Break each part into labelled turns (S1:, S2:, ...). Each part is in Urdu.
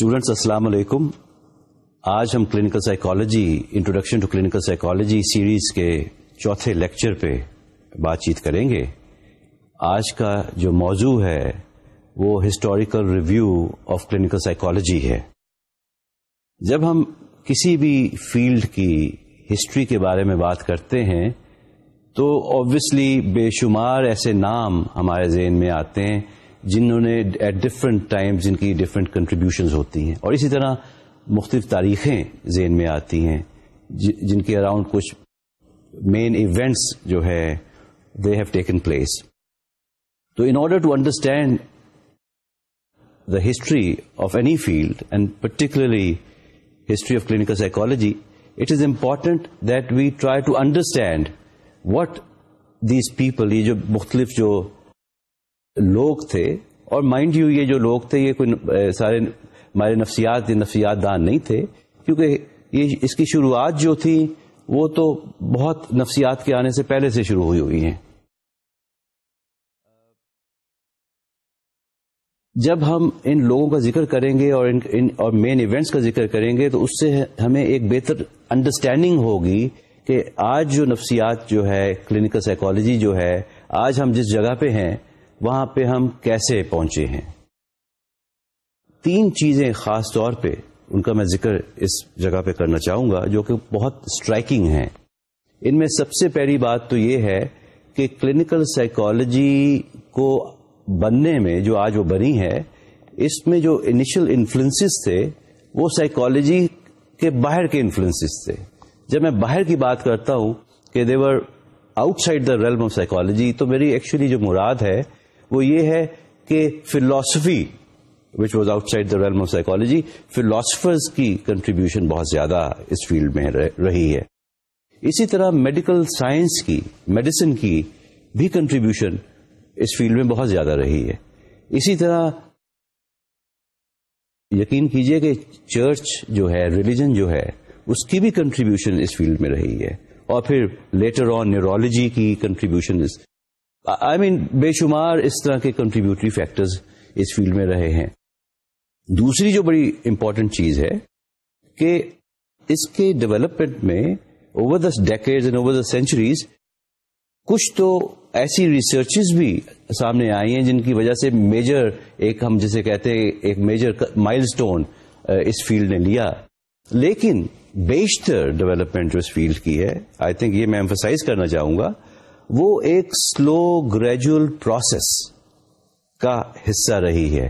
S1: اسٹوڈینٹس السلام علیکم آج ہم clinical psychology introduction to clinical psychology series کے چوتھے لیکچر پہ بات چیت کریں گے۔ آج کا جو موضوع ہے، وہ historical review of clinical psychology ہے۔ جب ہم کسی بھی فیلڈ کی ہسٹری کے بارے میں بات کرتے ہیں، تو آبویسلی بے شمار ایسے نام ہمارے ذہن میں آتے ہیں۔ جنہوں نے ایٹ ڈفرنٹ ٹائم جن کی ڈفرنٹ کنٹریبیوشنز ہوتی ہیں۔ اور اسی طرح مختلف تاریخیں ذہن میں آتی ہیں۔ جن کے اراؤنڈ کچھ مین ایونٹس جو ہے دے ہیو ٹیکن پلیس تو in order to understand the history of any field and particularly history of clinical psychology it is important that we try to understand what these people یہ جو مختلف جو لوگ تھے اور مائنڈ یو یہ جو لوگ تھے یہ کوئی سارے ہمارے نفسیات نفسیات دان نہیں تھے کیونکہ یہ اس کی شروعات جو تھی وہ تو بہت نفسیات کے آنے سے پہلے سے شروع ہوئی ہوئی ہیں۔ جب ہم ان لوگوں کا ذکر کریں گے اور ان اور مین ایونٹس کا ذکر کریں گے تو اس سے ہمیں ایک بہتر انڈرسٹینڈنگ ہوگی کہ آج جو نفسیات جو ہے کلینکل سائیکالوجی جو ہے، آج ہم جس جگہ پہ ہیں وہاں پہ ہم کیسے پہنچے ہیں؟ تین چیزیں خاص طور پہ ان کا میں ذکر اس جگہ پہ کرنا چاہوں گا جو کہ بہت اسٹرائکنگ ہیں۔ ان میں سب سے پہلی بات تو یہ ہے کہ کلینکل سائیکالوجی کو بننے میں جو آج وہ بنی ہے، اس میں جو انیشل انفلوئنس تھے، وہ سائیکالوجی کے باہر کے انفلوئنس تھے۔ جب میں باہر کی بات کرتا ہوں کہ they were outside the realm of psychology تو میری ایکچولی جو مراد ہے وہ یہ ہے کہ philosophy which was outside the realm of psychology philosophers کی کنٹریبیوشن بہت زیادہ اس فیلڈ میں رہی ہے۔ اسی طرح میڈیکل سائنس کی میڈیسن کی بھی کنٹریبیوشن اس فیلڈ میں بہت زیادہ رہی ہے۔ اسی طرح یقین کیجیے کہ چرچ جو ہے ریلیجن جو ہے، اس کی بھی کنٹریبیوشن اس فیلڈ میں رہی ہے۔ اور پھر لیٹر آن نیورولوجی کی کنٹریبیوشن آئی مین بے شمار اس طرح کے کنٹریبیوٹری فیکٹرز اس فیلڈ میں رہے ہیں۔ دوسری جو بڑی امپورٹنٹ چیز ہے کہ اس کے ڈیولپمنٹ میں over the decade and over the centuries کچھ تو ایسی ریسرچز بھی سامنے آئی ہیں جن کی وجہ سے میجر ایک ہم جسے کہتے ہیں ایک میجر مائل اسٹون اس فیلڈ نے لیا۔ لیکن بیشتر ڈیولپمنٹ جو اس فیلڈ کی ہے آئی تھنک یہ میں ایمفسائز کرنا چاہوں گا وہ ایک سلو گریجول پروسیس کا حصہ رہی ہے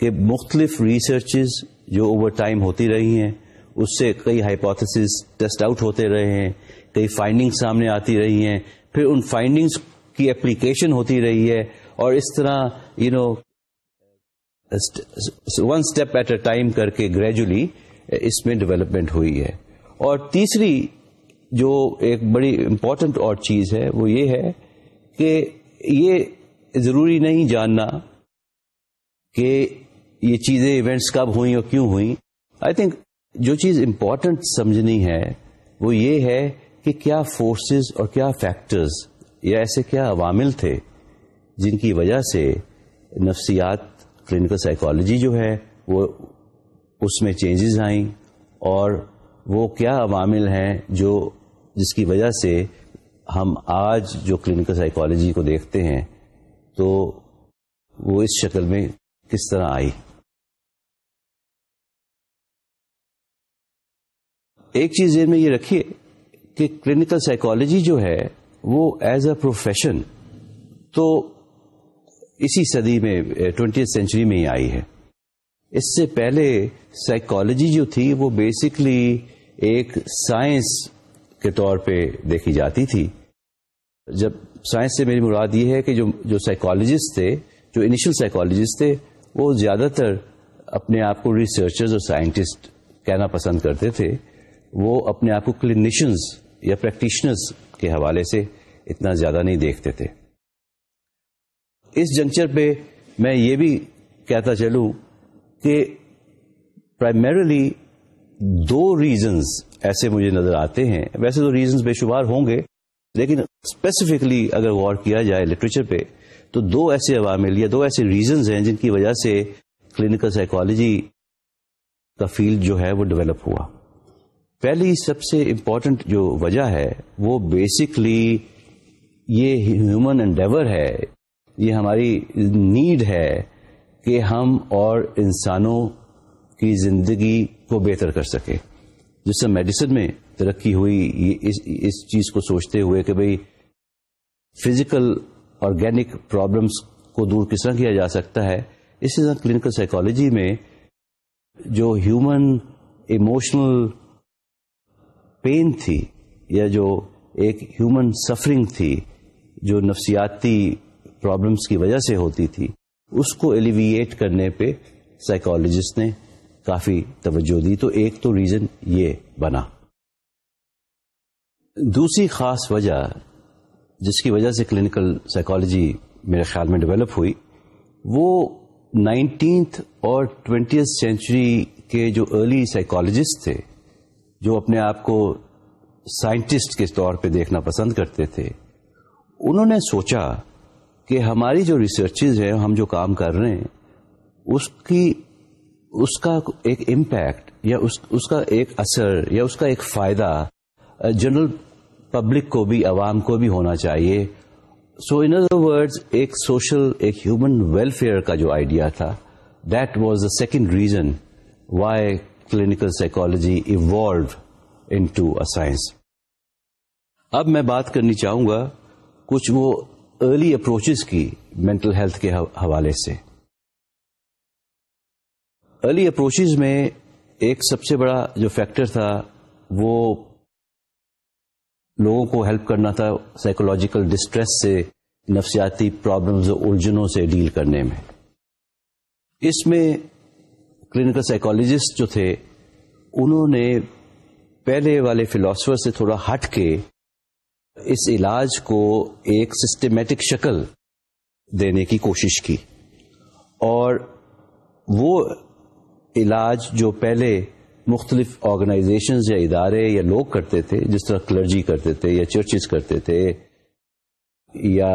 S1: کہ مختلف ریسرچز جو اوور ٹائم ہوتی رہی ہیں، اس سے کئی ہائپوتھس ٹیسٹ آؤٹ ہوتے رہے ہیں، کئی فائنڈنگ سامنے آتی رہی ہیں، پھر ان فائنڈنگس کی اپلیکیشن ہوتی رہی ہے اور اس طرح you know one step at a time کر کے گریجولی اس میں ڈیولپمنٹ ہوئی ہے۔ اور تیسری جو ایک بڑی امپورٹنٹ اور چیز ہے، وہ یہ ہے کہ یہ ضروری نہیں جاننا کہ یہ چیزیں ایونٹس کب ہوئیں اور کیوں ہوئیں۔ آئی تھنک جو چیز امپورٹنٹ سمجھنی ہے، وہ یہ ہے کہ کیا فورسز اور کیا فیکٹرز یا ایسے کیا عوامل تھے جن کی وجہ سے نفسیات کلینکل سائیکالوجی جو ہے، وہ اس میں چینجز آئیں اور وہ کیا عوامل ہیں جو جس کی وجہ سے ہم آج جو کلینکل سائیکالوجی کو دیکھتے ہیں، تو وہ اس شکل میں کس طرح آئی؟ ایک چیز میں یہ رکھیے کہ کلینکل سائیکالوجی جو ہے، وہ ایز اے پروفیشن تو اسی صدی میں ٹوینٹی سینچری میں ہی آئی ہے۔ اس سے پہلے سائیکالوجی جو تھی، وہ بیسکلی ایک سائنس کے طور پہ دیکھی جاتی تھی۔ جب سائنس سے میری مراد یہ ہے کہ جو جو سائیکالوجسٹ تھے، جو انیشل سائیکالوجسٹ تھے، وہ زیادہ تر اپنے آپ کو ریسرچرز اور سائنٹسٹ کہنا پسند کرتے تھے۔ وہ اپنے آپ کو کلینیشنز یا پریکٹیشنرز کے حوالے سے اتنا زیادہ نہیں دیکھتے تھے۔ اس جنکچر پہ میں یہ بھی کہتا چلوں کہ پرائمریلی دو ریزنز ایسے مجھے نظر آتے ہیں۔ ویسے تو ریزنز بے شمار ہوں گے، لیکن اسپیسیفکلی اگر غور کیا جائے لٹریچر پہ، تو دو ایسے عوامل یا دو ایسے ریزنز ہیں جن کی وجہ سے کلینکل سائیکالوجی کا فیلڈ جو ہے وہ ڈیولپ ہوا۔ پہلی سب سے امپورٹنٹ جو وجہ ہے، وہ بیسکلی یہ ہیومن انڈیور ہے، یہ ہماری نیڈ ہے کہ ہم اور انسانوں کی زندگی کو بہتر کر سکے جس سے میڈیسن میں ترقی ہوئی اس چیز کو سوچتے ہوئے کہ بھئی فزیکل آرگینک پرابلمس کو دور کس طرح کیا جا سکتا ہے اسی طرح کلینکل سائیکالوجی میں جو ہیومن ایموشنل پین تھی یا جو ایک ہیومن سفرنگ تھی، جو نفسیاتی پرابلمس کی وجہ سے ہوتی تھی، اس کو ایلیویٹ کرنے پہ سائیکالوجسٹ نے کافی توجہ دی تو ایک تو ریزن یہ بنا۔ دوسری خاص وجہ جس کی وجہ سے کلینکل سائیکالوجی میرے خیال میں ڈیولپ ہوئی، وہ نائنٹینتھ اور ٹوینٹی سینچری کے جو ارلی سائیکالوجسٹ تھے، جو اپنے آپ کو سائنٹسٹ کے طور پہ دیکھنا پسند کرتے تھے، انہوں نے سوچا کہ ہماری جو ریسرچز ہیں، ہم جو کام کر رہے ہیں، اس کی اس کا ایک امپیکٹ یا اس اس کا ایک اثر یا اس کا ایک فائدہ جنرل پبلک کو بھی، عوام کو بھی ہونا چاہیے۔ سو ان ادر ورڈ ایک سوشل ایک ہیومن ویلفیئر کا جو آئیڈیا تھا that was the second reason why clinical psychology evolve into a science اب میں بات کرنی چاہوں گا کچھ وہ ارلی اپروچز کی مینٹل ہیلتھ کے حوالے سے۔ ارلی اپروچز میں ایک سب سے بڑا جو فیکٹر تھا وہ لوگوں کو ہیلپ کرنا تھا سائیکولوجیکل ڈسٹریس سے، نفسیاتی پرابلمز الجھنوں سے ڈیل کرنے میں۔ اس میں کلینکل سائیکولوجسٹ جو تھے، انہوں نے پہلے والے فلاسفر سے تھوڑا ہٹ کے اس علاج کو ایک سسٹمیٹک شکل دینے کی کوشش کی۔ اور وہ علاج جو پہلے مختلف آرگنائزیشنز یا ادارے یا لوگ کرتے تھے، جس طرح کلرجی کرتے تھے یا چرچز کرتے تھے یا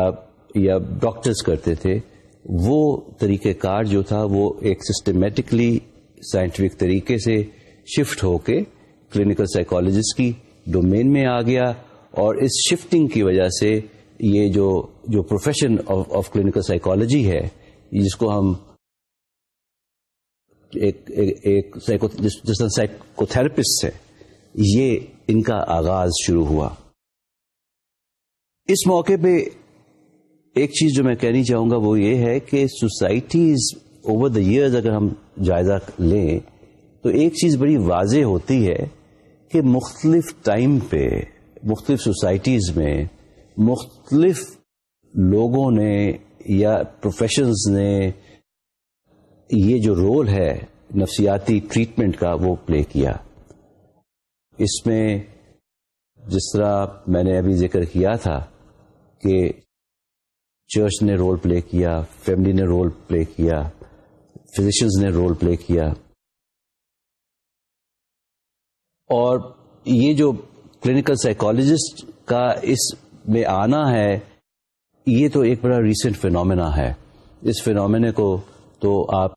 S1: یا ڈاکٹرز کرتے تھے، وہ طریقہ کار جو تھا، وہ ایک سسٹمیٹکلی سائنٹیفک طریقے سے شفٹ ہو کے کلینکل سائیکالوجسٹ کی ڈومین میں آ گیا اور اس شفٹنگ کی وجہ سے یہ جو جو پروفیشن آف کلینکل سائیکالوجی ہے، جس کو ہم ایک جس طرح سائیکو تھراپسٹ ہے، یہ ان کا آغاز شروع ہوا۔ اس موقع پہ ایک چیز جو میں کہنی چاہوں گا وہ یہ ہے کہ سوسائٹیز اوور دا ایئرز اگر ہم جائزہ لیں، تو ایک چیز بڑی واضح ہوتی ہے کہ مختلف ٹائم پہ، مختلف سوسائٹیز میں مختلف لوگوں نے یا پروفیشنز نے یہ جو رول ہے نفسیاتی ٹریٹمنٹ کا وہ پلے کیا۔ اس میں جس طرح میں نے ابھی ذکر کیا تھا کہ چرچ نے رول پلے کیا، فیملی نے رول پلے کیا فزیشنز نے رول پلے کیا۔ اور یہ جو کلینکل سائیکالوجسٹ کا اس میں آنا ہے، یہ تو ایک بڑا ریسنٹ فینومینا ہے۔ اس فینومینے کو تو آپ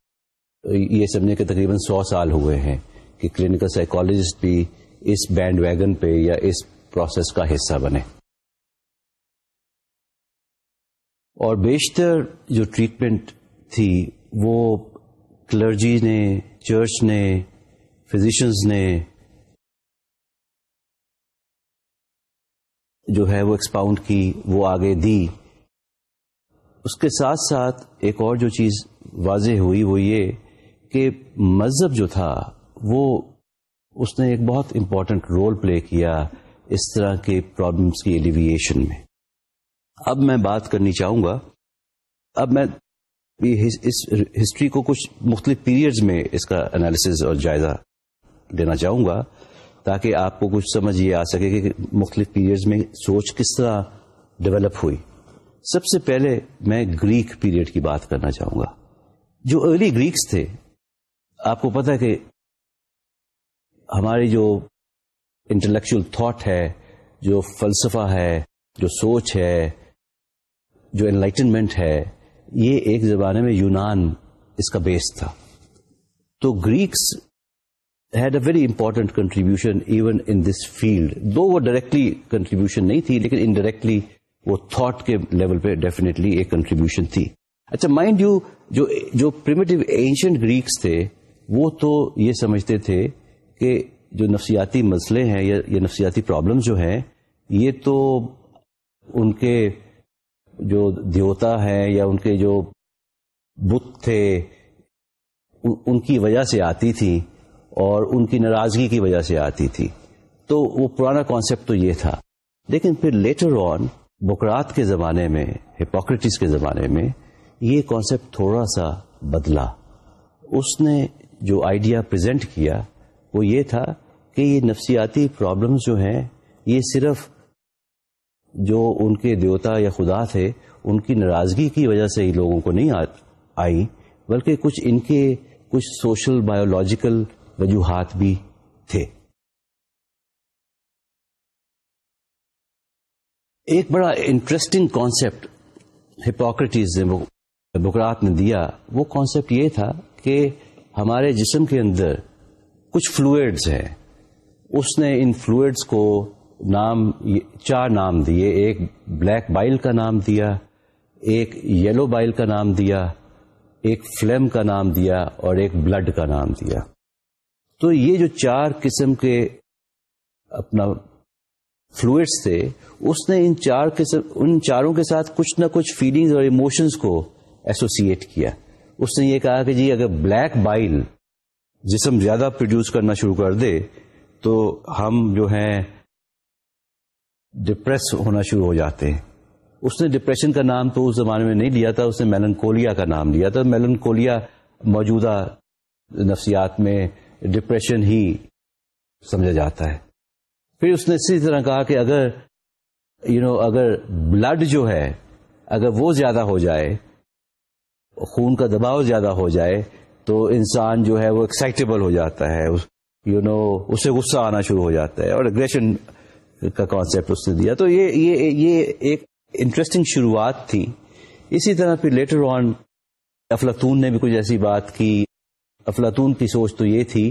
S1: یہ سمجھے کہ تقریباً سو سال ہوئے ہیں کہ کلینکل سائیکالوجسٹ بھی اس بینڈ ویگن پہ یا اس پروسیس کا حصہ بنے۔ اور بیشتر جو ٹریٹمنٹ تھی وہ کلرجی نے، چرچ نے، فزیشنز نے جو ہے وہ ایکسپاؤنڈ کی، وہ آگے دی۔ اس کے ساتھ ساتھ ایک اور جو چیز واضح ہوئی وہ یہ کہ مذہب جو تھا وہ اس نے ایک بہت امپورٹنٹ رول پلے کیا اس طرح کے پرابلمس کی ایلیویشن میں۔ اب میں بات کرنی چاہوں گا۔ اب میں اس ہسٹری کو کچھ مختلف پیریڈز میں اس کا انالیسز اور جائزہ دینا چاہوں گا تاکہ آپ کو کچھ سمجھ یہ آ سکے کہ مختلف پیریڈز میں سوچ کس طرح ڈیولپ ہوئی۔ سب سے پہلے میں گریک پیریڈ کی بات کرنا چاہوں گا۔ جو ارلی گریکس تھے، آپ کو پتا کہ ہماری جو انٹلیکچل تھاٹ ہے، جو فلسفہ ہے، جو سوچ ہے، جو انلائٹنمنٹ ہے، یہ ایک زمانے میں یونان اس کا بیس تھا۔ تو Greeks had a very important contribution even in this field though وہ ڈائریکٹلی کنٹریبیوشن نہیں تھی، لیکن انڈائریکٹلی وہ تھاٹ کے لیول پہ ڈیفینیٹلی ایک کنٹریبیوشن تھی۔ اچھا مائنڈ یو جو جو پریمیٹو اینشنٹ گریکس تھے، وہ تو یہ سمجھتے تھے کہ جو نفسیاتی مسئلے ہیں یا نفسیاتی پرابلم جو ہیں، یہ تو ان کے جو دیوتا ہیں یا ان کے جو بت تھے، ان کی وجہ سے آتی تھی اور ان کی ناراضگی کی وجہ سے آتی تھی۔ تو وہ پرانا کانسیپٹ تو یہ تھا۔ لیکن پھر لیٹر آن بکرات کے زمانے میں ہپوکریٹس کے زمانے میں یہ کانسیپٹ تھوڑا سا بدلا۔ اس نے جو آئیڈیا پریزنٹ کیا، وہ یہ تھا کہ یہ نفسیاتی پرابلمس جو ہیں، یہ صرف جو ان کے دیوتا یا خدا تھے، ان کی ناراضگی کی وجہ سے ہی لوگوں کو نہیں آئی، بلکہ کچھ ان کے کچھ سوشل بایولوجیکل وجوہات بھی تھے۔ ایک بڑا انٹرسٹنگ کانسیپٹ ہپوکریٹیز نے بکرات نے دیا، وہ کانسیپٹ یہ تھا کہ ہمارے جسم کے اندر کچھ فلوئڈز ہیں۔ اس نے ان فلوئڈز کو نام، چار نام دیے۔ ایک بلیک بائل کا نام دیا، ایک یلو بائل کا نام دیا، ایک فلیم کا نام دیا اور ایک بلڈ کا نام دیا۔ تو یہ جو چار قسم کے اپنا فلوئڈس تھے، اس نے ان چار قسم، ان چاروں کے ساتھ کچھ نہ کچھ فیلنگز اور ایموشنز کو ایسوسیٹ کیا۔ اس نے یہ کہا کہ جی اگر بلیک بائل جسم زیادہ پروڈیوس کرنا شروع کر دے تو ہم جو ہیں ڈپریس ہونا شروع ہو جاتے ہیں۔ اس نے ڈپریشن کا نام تو اس زمانے میں نہیں لیا تھا اس نے میلنکولیا کا نام لیا تھا۔ میلنکولیا موجودہ نفسیات میں ڈپریشن ہی سمجھا جاتا ہے۔ پھر اس نے اسی طرح کہا کہ اگر یو you نو know, اگر بلڈ جو ہے اگر وہ زیادہ ہو جائے خون کا دباؤ زیادہ ہو جائے تو انسان جو ہے وہ ایکسائٹیبل ہو جاتا ہے یو نو اس سے غصہ آنا شروع ہو جاتا ہے اور اگریشن کا کانسیپٹ اس نے دیا۔ تو یہ یہ یہ ایک انٹرسٹنگ شروعات تھی۔ اسی طرح پھر لیٹر آن افلاطون نے بھی کچھ ایسی بات کی۔ افلاطون کی سوچ تو یہ تھی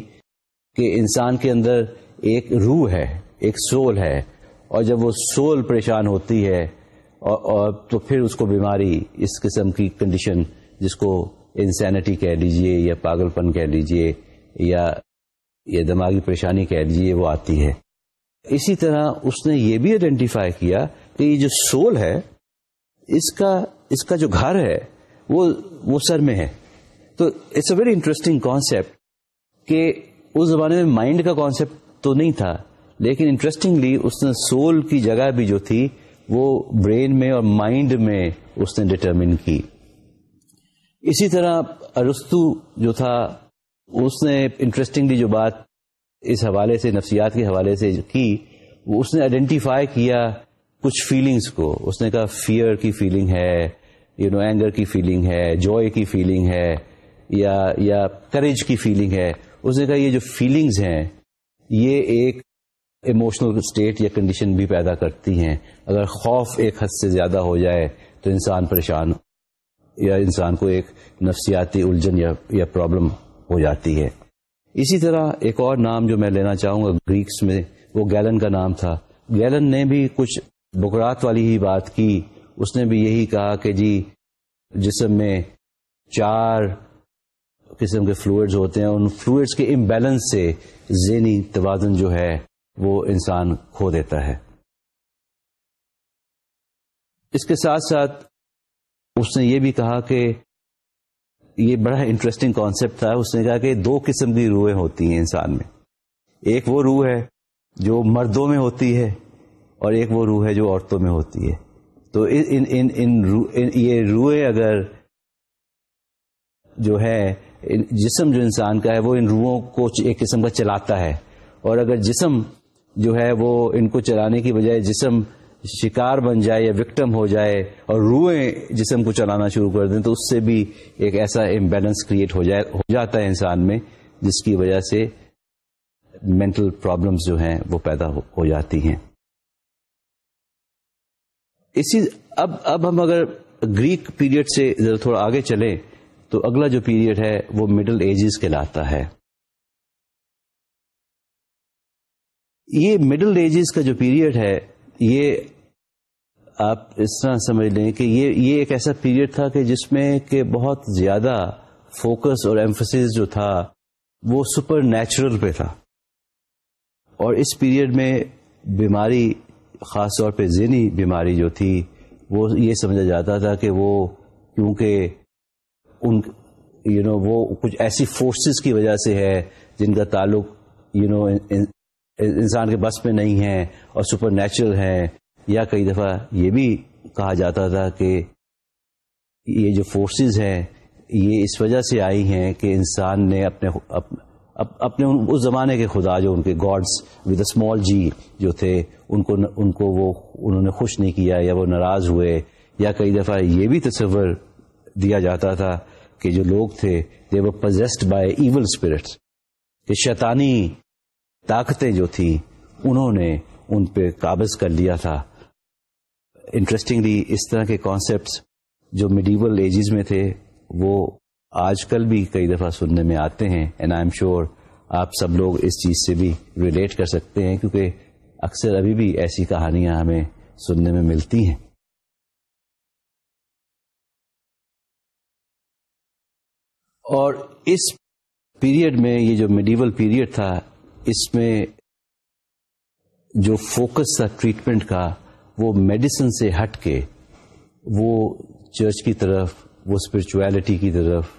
S1: کہ انسان کے اندر ایک روح ہے ایک سول ہے۔ اور جب وہ سول پریشان ہوتی ہے اور, اور تو پھر اس کو بیماری اس قسم کی کنڈیشن جس کو انسینٹی کہہ لیجیے یا پاگل پن کہہ لیجیے یا یا دماغی پریشانی کہہ لیجیے وہ آتی ہے۔ اسی طرح اس نے یہ بھی آئیڈینٹیفائی کیا کہ یہ جو سول ہے، اس کا اس کا جو گھر ہے، وہ وہ سر میں ہے۔ تو it's a very interesting concept کہ اس زمانے میں مائنڈ کا کانسیپٹ تو نہیں تھا، لیکن انٹرسٹنگلی اس نے سول کی جگہ بھی جو تھی، وہ برین میں اور مائنڈ میں اس نے ڈٹرمن کی۔ اسی طرح ارستو جو تھا، اس نے انٹرسٹنگلی جو بات اس حوالے سے، نفسیات کے حوالے سے کی، وہ اس نے آئیڈینٹیفائی کیا کچھ فیلنگس کو۔ اس نے کہا فیئر کی فیلنگ ہے یو نو اینگر کی فیلنگ ہے جوائے کی فیلنگ ہے، یا یا کریج کی فیلنگ ہے۔ اس نے کہا، یہ جو فیلنگز ہیں، یہ ایک ایموشنل اسٹیٹ یا کنڈیشن بھی پیدا کرتی ہیں۔ اگر خوف ایک حد سے زیادہ ہو جائے تو انسان پریشان یا انسان کو ایک نفسیاتی الجھن یا یا پرابلم ہو جاتی ہے۔ اسی طرح ایک اور نام جو میں لینا چاہوں گا گریکس میں، وہ گیلن کا نام تھا۔ گیلن نے بھی کچھ بکرات والی ہی بات کی۔ اس نے بھی یہی کہا کہ جی جسم میں چار قسم کے فلوئڈز ہوتے ہیں۔ ان فلوئڈز کے امبیلنس سے ذہنی توازن جو ہے، وہ انسان کھو دیتا ہے۔ اس کے ساتھ ساتھ اس نے یہ بھی کہا کہ یہ بڑا انٹرسٹنگ کانسیپٹ تھا۔ اس نے کہا کہ دو قسم کی روحیں ہوتی ہیں انسان میں۔ ایک وہ روح ہے جو مردوں میں ہوتی ہے اور ایک وہ روح ہے جو عورتوں میں ہوتی ہے۔ تو ان ان ان ان یہ روحیں اگر جو ہے جسم جو انسان کا ہے، وہ ان روحوں کو ایک قسم کا چلاتا ہے۔ اور اگر جسم جو ہے، وہ ان کو چلانے کی بجائے جسم شکار بن جائے یا وکٹم ہو جائے اور روئیں جسم کو چلانا شروع کر دیں تو اس سے بھی ایک ایسا امبیلنس کریٹ ہو جائے ہو جاتا ہے انسان میں، جس کی وجہ سے مینٹل پرابلمس جو ہیں وہ پیدا ہو جاتی ہیں۔ اسی اب اب ہم اگر گریک پیریڈ سے ذرا تھوڑا آگے چلیں تو اگلا جو پیریڈ ہے وہ مڈل ایجز کہلاتا ہے۔ یہ مڈل ایجز کا جو پیریڈ ہے یہ آپ اس طرح سمجھ لیں کہ یہ یہ ایک ایسا پیریڈ تھا کہ جس میں کہ بہت زیادہ فوکس اور ایمفس جو تھا وہ سپر نیچرل پہ تھا۔ اور اس پیریڈ میں بیماری خاص طور پہ ذہنی بیماری جو تھی وہ یہ سمجھا جاتا تھا کہ وہ کیونکہ ان یو نو وہ کچھ ایسی فورسز کی وجہ سے ہے جن کا تعلق یو نو انسان کے بس میں نہیں ہے اور سپر نیچرل ہے، یا کئی دفعہ یہ بھی کہا جاتا تھا کہ یہ جو فورسز ہیں، یہ اس وجہ سے آئی ہیں کہ انسان نے اپنے اپنے اس زمانے کے خدا جو ان کے گاڈس ود اسمال جی جو تھے، ان کو ان کو وہ انہوں نے خوش نہیں کیا یا وہ ناراض ہوئے، یا کئی دفعہ یہ بھی تصور دیا جاتا تھا کہ جو لوگ تھے دے وہ پزیسڈ بائی ایون اسپرٹس کہ شیطانی طاقتیں جو تھیں، انہوں نے ان پہ قابض کر لیا تھا۔ انٹرسٹنگلی اس طرح کے کانسیپٹس جو میڈیول ایجز میں تھے، وہ آج کل بھی کئی دفعہ سننے میں آتے ہیں۔ اینڈ آئی ایم شیور آپ سب لوگ اس چیز سے بھی ریلیٹ کر سکتے ہیں، کیونکہ اکثر ابھی بھی ایسی کہانیاں ہمیں سننے میں ملتی ہیں۔ اور اس پیریڈ میں یہ جو میڈیول پیریڈ تھا اس میں جو فوکس تھا ٹریٹمنٹ کا، وہ میڈیسن سے ہٹ کے، وہ چرچ کی طرف، وہ اسپرچویلٹی کی طرف،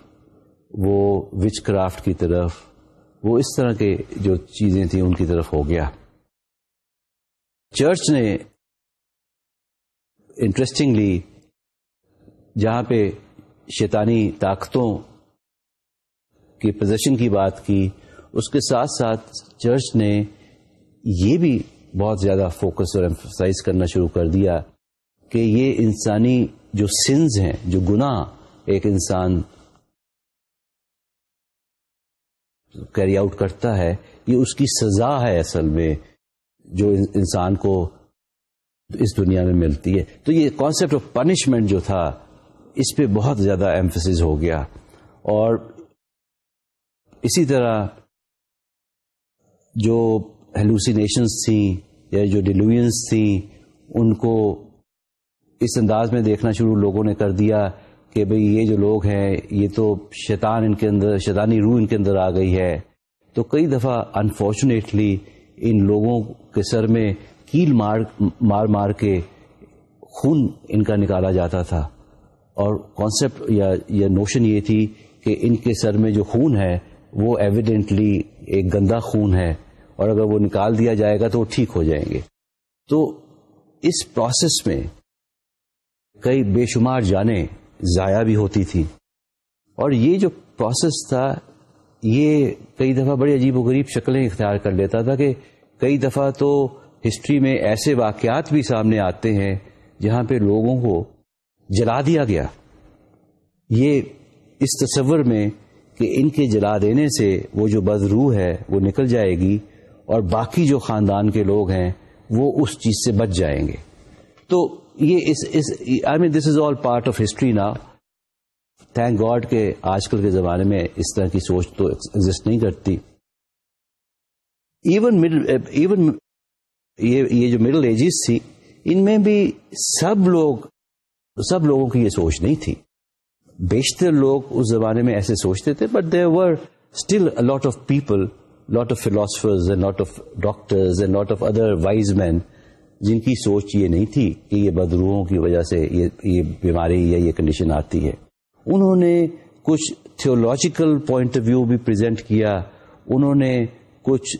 S1: وہ وچ کرافٹ کی طرف، وہ اس طرح کے جو چیزیں تھیں ان کی طرف ہو گیا۔ چرچ نے انٹرسٹنگلی جہاں پہ شیطانی طاقتوں کی پوزیشن کی بات کی اس کے ساتھ ساتھ چرچ نے یہ بھی بہت زیادہ فوکس اور ایمفسائز کرنا شروع کر دیا کہ یہ انسانی جو سنز ہیں، جو گناہ، ایک انسان کیری آؤٹ کرتا ہے، یہ اس کی سزا ہے اصل میں جو انسان کو اس دنیا میں ملتی ہے۔ تو یہ کانسیپٹ آف پنشمنٹ جو تھا، اس پہ بہت زیادہ ایمفس ہو گیا۔ اور اسی طرح جو ہیلوسینیشنس تھیں یا جو ڈیلوینس تھیں، ان کو اس انداز میں دیکھنا شروع لوگوں نے کر دیا کہ بھئی یہ جو لوگ ہیں، یہ تو شیطان ان کے اندر، شیطانی روح ان کے اندر آ گئی ہے۔ تو کئی دفعہ انفارچونیٹلی ان لوگوں کے سر میں کیل مار مار مار کے خون ان کا نکالا جاتا تھا۔ اور کانسیپٹ یا یا نوشن یہ تھی کہ ان کے سر میں جو خون ہے، وہ ایویڈینٹلی ایک گندا خون ہے۔ اور اگر وہ نکال دیا جائے گا تو وہ ٹھیک ہو جائیں گے۔ تو اس پروسیس میں کئی بے شمار جانیں ضائع بھی ہوتی تھی اور یہ جو پروسیس تھا، یہ کئی دفعہ بڑی عجیب و غریب شکلیں اختیار کر لیتا تھا کہ کئی دفعہ تو ہسٹری میں ایسے واقعات بھی سامنے آتے ہیں جہاں پہ لوگوں کو جلا دیا گیا۔ یہ اس تصور میں کہ ان کے جلا دینے سے وہ جو بدرو ہے وہ نکل جائے گی۔ اور باقی جو خاندان کے لوگ ہیں، وہ اس چیز سے بچ جائیں گے۔ تو یہ I mean this is all part of history نا تھینک گاڈ کے آج کل کے زمانے میں اس طرح کی سوچ تو ایگزٹ نہیں کرتی۔ ایون ایون یہ جو مڈل ایجز تھی، ان میں بھی سب لوگ، سب لوگوں کی یہ سوچ نہیں تھی۔ بیشتر لوگ اس زمانے میں ایسے سوچتے تھے but there were still lot of people lot of philosophers and lot of doctors and lot of other wise men جن کی سوچ یہ نہیں تھی کہ یہ بدروہوں کی وجہ سے یہ یہ بیماری یا یہ کنڈیشن آتی ہے انہوں نے کچھ تھیولوجیکل پوائنٹ آف ویو بھی پریزنٹ کیا انہوں نے کچھ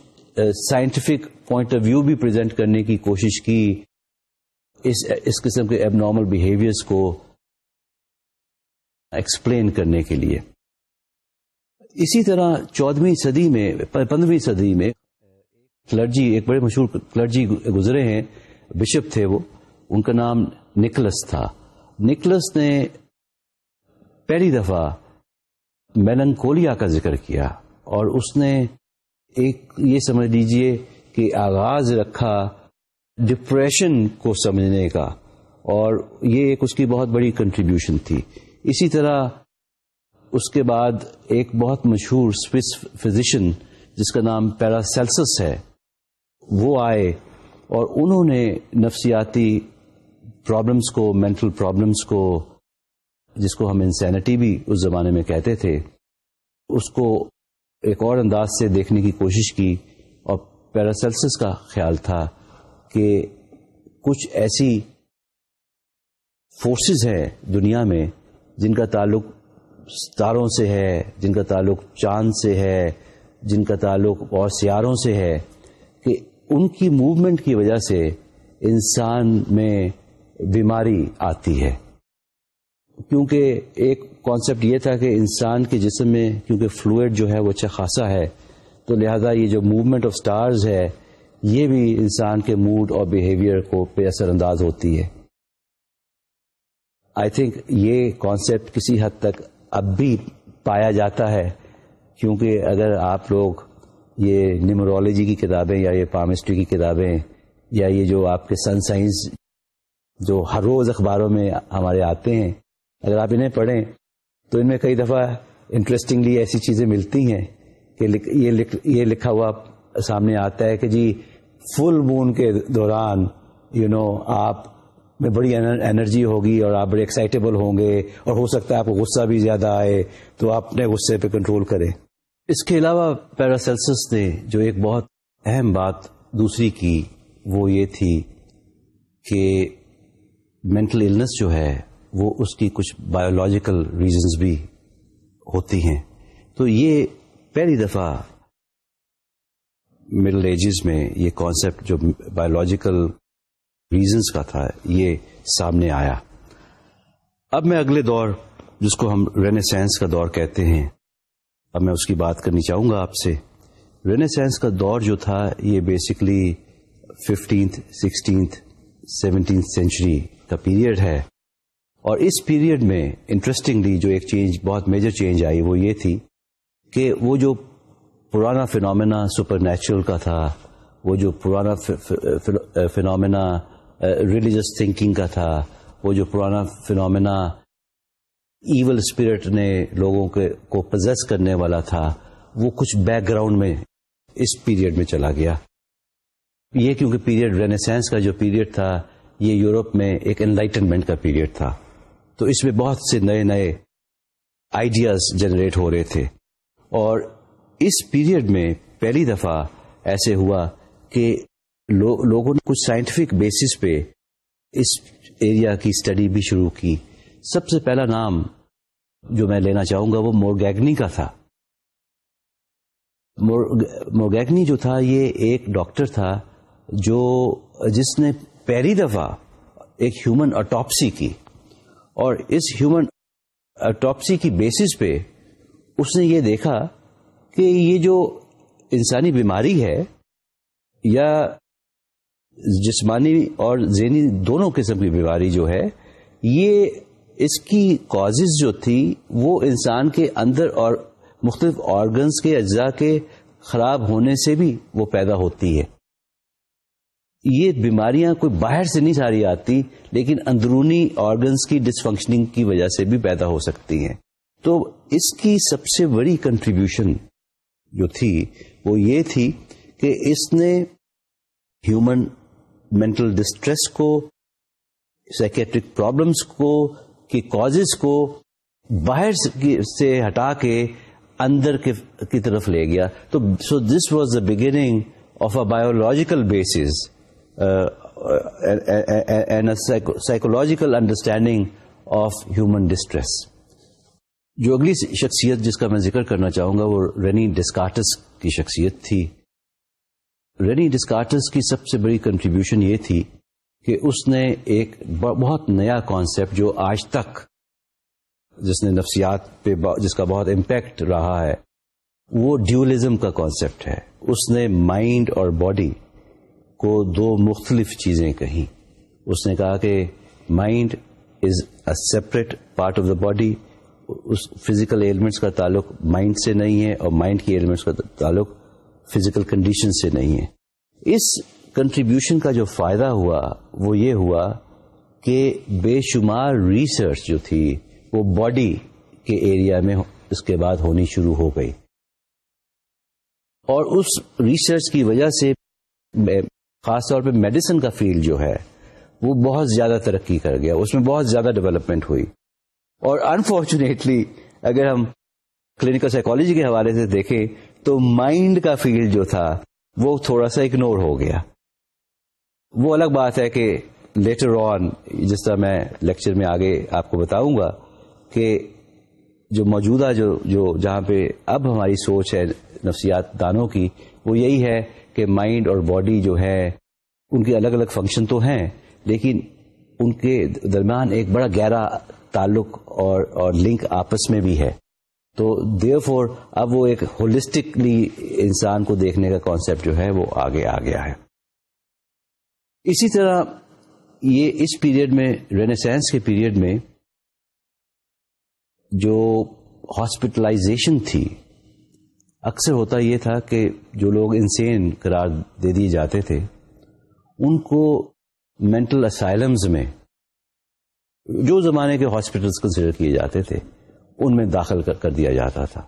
S1: سائنٹیفک پوائنٹ آف ویو بھی پریزنٹ کرنے کی کوشش کی اس اس قسم کے ایب نارمل بہیویئرس کو ایکسپلین کرنے کے لیے اسی طرح چودہویں صدی میں، پندرہویں صدی میں کلرجی، ایک بڑے مشہور کلرجی گزرے ہیں، بشپ تھے وہ، ان کا نام نکلس تھا۔ نکلس نے پہلی دفعہ میلنکولیا کا ذکر کیا اور اس نے ایک یہ سمجھ لیجیے کہ آغاز رکھا ڈپریشن کو سمجھنے کا اور یہ ایک اس کی بہت بڑی کنٹریبیوشن تھی۔ اسی طرح اس کے بعد ایک بہت مشہور سوئس فزیشن جس کا نام پیراسیلسس ہے، وہ آئے اور انہوں نے نفسیاتی پرابلمس کو مینٹل پرابلمس کو، جس کو ہم انسینٹی بھی اس زمانے میں کہتے تھے، اس کو ایک اور انداز سے دیکھنے کی کوشش کی اور پیراسلسس کا خیال تھا کہ کچھ ایسی فورسز ہیں دنیا میں جن کا تعلق ستاروں سے ہے، جن کا تعلق چاند سے ہے، جن کا تعلق اور سیاروں سے ہے، کہ ان کی موومنٹ کی وجہ سے انسان میں بیماری آتی ہے۔ کیونکہ ایک کانسیپٹ یہ تھا کہ انسان کے جسم میں، کیونکہ فلوئڈ جو ہے وہ اچھا خاصا ہے، تو لہذا یہ جو موومنٹ آف سٹارز ہے، یہ بھی انسان کے موڈ اور بیہیویئر کو پہ اثر انداز ہوتی ہے۔ آئی تھنک یہ کانسیپٹ کسی حد تک اب بھی پایا جاتا ہے کیونکہ اگر آپ لوگ یہ نیمرولوجی کی کتابیں یا یہ پامسٹری کی کتابیں یا یہ جو آپ کے سن سائنس جو ہر روز اخباروں میں ہمارے آتے ہیں اگر آپ انہیں پڑھیں تو ان میں کئی دفعہ انٹرسٹنگلی ایسی چیزیں ملتی ہیں کہ یہ لکھا ہوا سامنے آتا ہے کہ جی فل مون کے دوران یو you نو know, آپ میں بڑی انرجی ہوگی اور آپ بڑے ایکسائٹیبل ہوں گے اور ہو سکتا ہے آپ کو غصہ بھی زیادہ آئے، تو آپ اپنے غصے پہ کنٹرول کریں۔ اس کے علاوہ پیراسلسس نے جو ایک بہت اہم بات دوسری کی، وہ یہ تھی کہ مینٹل النس جو ہے، وہ اس کی کچھ بایولوجیکل ریزنز بھی ہوتی ہیں۔ تو یہ پہلی دفعہ مڈل ایجز میں یہ کانسیپٹ جو بایولوجیکل ریزنس کا تھا، یہ سامنے آیا۔ اب میں اگلے دور، جس کو ہم رینیسینس کا دور کہتے ہیں، اب میں اس کی بات کرنی چاہوں گا آپ سے۔ رینیسینس کا دور جو تھا، یہ basically fifteenth sixteenth seventeenth century کا پیریڈ ہے۔ اور اس پیریڈ میں انٹرسٹنگلی جو ایک چینج بہت میجر چینج آئی، وہ یہ تھی کہ وہ جو پرانا فنومینا سپر نیچرل کا تھا، وہ جو پرانا فنومینا ریلیجس تھنکنگ کا تھا، وہ جو پرانا فنومینا ایول اسپرٹ نے لوگوں کے کو پزیس کرنے والا تھا، وہ کچھ بیک گراؤنڈ میں اس پیریڈ میں چلا گیا۔ یہ کیونکہ پیریڈ رینیسینس کا جو پیریڈ تھا، یہ یورپ میں ایک انلائٹنمنٹ کا پیریڈ تھا۔ تو اس میں بہت سے نئے نئے آئیڈیاز جنریٹ ہو رہے تھے۔ اور اس پیریڈ میں پہلی دفعہ ایسے ہوا کہ لوگوں نے کچھ سائنٹیفک بیسس پہ اس ایریا کی اسٹڈی بھی شروع کی۔ سب سے پہلا نام جو میں لینا چاہوں گا وہ مورگیگنی کا تھا۔ مورگیگنی جو تھا یہ ایک ڈاکٹر تھا جو جس نے پہلی دفعہ ایک ہیومن اٹاپسی کی۔ اور اس ہیومن اٹاپسی کی بیسس پہ اس نے یہ دیکھا کہ یہ جو انسانی بیماری ہے یا جسمانی اور ذہنی دونوں قسم کی بیماری جو ہے، یہ اس کی کاز جو تھی، وہ انسان کے اندر اور مختلف آرگنس کے اجزاء کے خراب ہونے سے بھی وہ پیدا ہوتی ہے۔ یہ بیماریاں کوئی باہر سے نہیں ساری آتی، لیکن اندرونی آرگنس کی ڈسفنکشننگ کی وجہ سے بھی پیدا ہو سکتی ہیں۔ تو اس کی سب سے بڑی کنٹریبیوشن جو تھی، وہ یہ تھی کہ اس نے ہیومن مینٹل ڈسٹریس کو سائکیٹرک پرابلمس کو کی کاز کو باہر سے ہٹا کے اندر کی طرف لے گیا۔ تو so this was the beginning of a biological bases psychological understanding of human distress جو اگلی شخصیت جس کا میں ذکر کرنا چاہوں گا وہ رینی ڈسکارٹس کی شخصیت تھی۔ رینی ڈسکارٹس کی سب سے بڑی کنٹریبیوشن یہ تھی کہ اس نے ایک بہت نیا کانسیپٹ جو آج تک جس نے نفسیات پہ جس کا بہت امپیکٹ رہا ہے، وہ ڈیولزم کا کانسیپٹ ہے۔ اس نے مائنڈ اور باڈی کو دو مختلف چیزیں کہیں۔ اس نے کہا کہ mind is a separate part of the body us physical elements کا تعلق مائنڈ سے نہیں ہے اور مائنڈ کی ایلیمنٹس کا تعلق فزیکل کنڈیشن سے نہیں ہے۔ اس کنٹریبیوشن کا جو فائدہ ہوا، وہ یہ ہوا کہ بے شمار ریسرچ جو تھی، وہ باڈی کے ایریا میں اس کے بعد ہونی شروع ہو گئی۔ اور اس ریسرچ کی وجہ سے خاص طور پہ میڈیسن کا فیلڈ جو ہے، وہ بہت زیادہ ترقی کر گیا۔ اس میں بہت زیادہ ڈیولپمنٹ ہوئی۔ اور انفارچونیٹلی اگر ہم کلینکل سائیکالوجی کے حوالے سے دیکھیں تو مائنڈ کا فیلڈ جو تھا، وہ تھوڑا سا اگنور ہو گیا۔ وہ الگ بات ہے کہ لیٹر آن جس طرح میں لیکچر میں آگے آپ کو بتاؤں گا کہ جو موجودہ جو جو جہاں پہ اب ہماری سوچ ہے نفسیات دانوں کی، وہ یہی ہے کہ مائنڈ اور باڈی جو ہے، ان کے الگ الگ فنکشن تو ہیں، لیکن ان کے درمیان ایک بڑا گہرا تعلق اور اور لنک آپس میں بھی ہے۔ تو دیو فور اب وہ ایک ہولسٹکلی انسان کو دیکھنے کا کانسیپٹ جو ہے وہ آگے آ گیا ہے۔ اسی طرح یہ اس پیریڈ میں رینیسینس کے پیریڈ میں جو ہاسپٹلائزیشن تھی، اکثر ہوتا یہ تھا کہ جو لوگ انسین قرار دے دیے جاتے تھے، ان کو مینٹل اسائلمز میں جو زمانے کے ہاسپٹلس کنسیڈر کیے جاتے تھے۔ ان میں داخل کر دیا جاتا تھا۔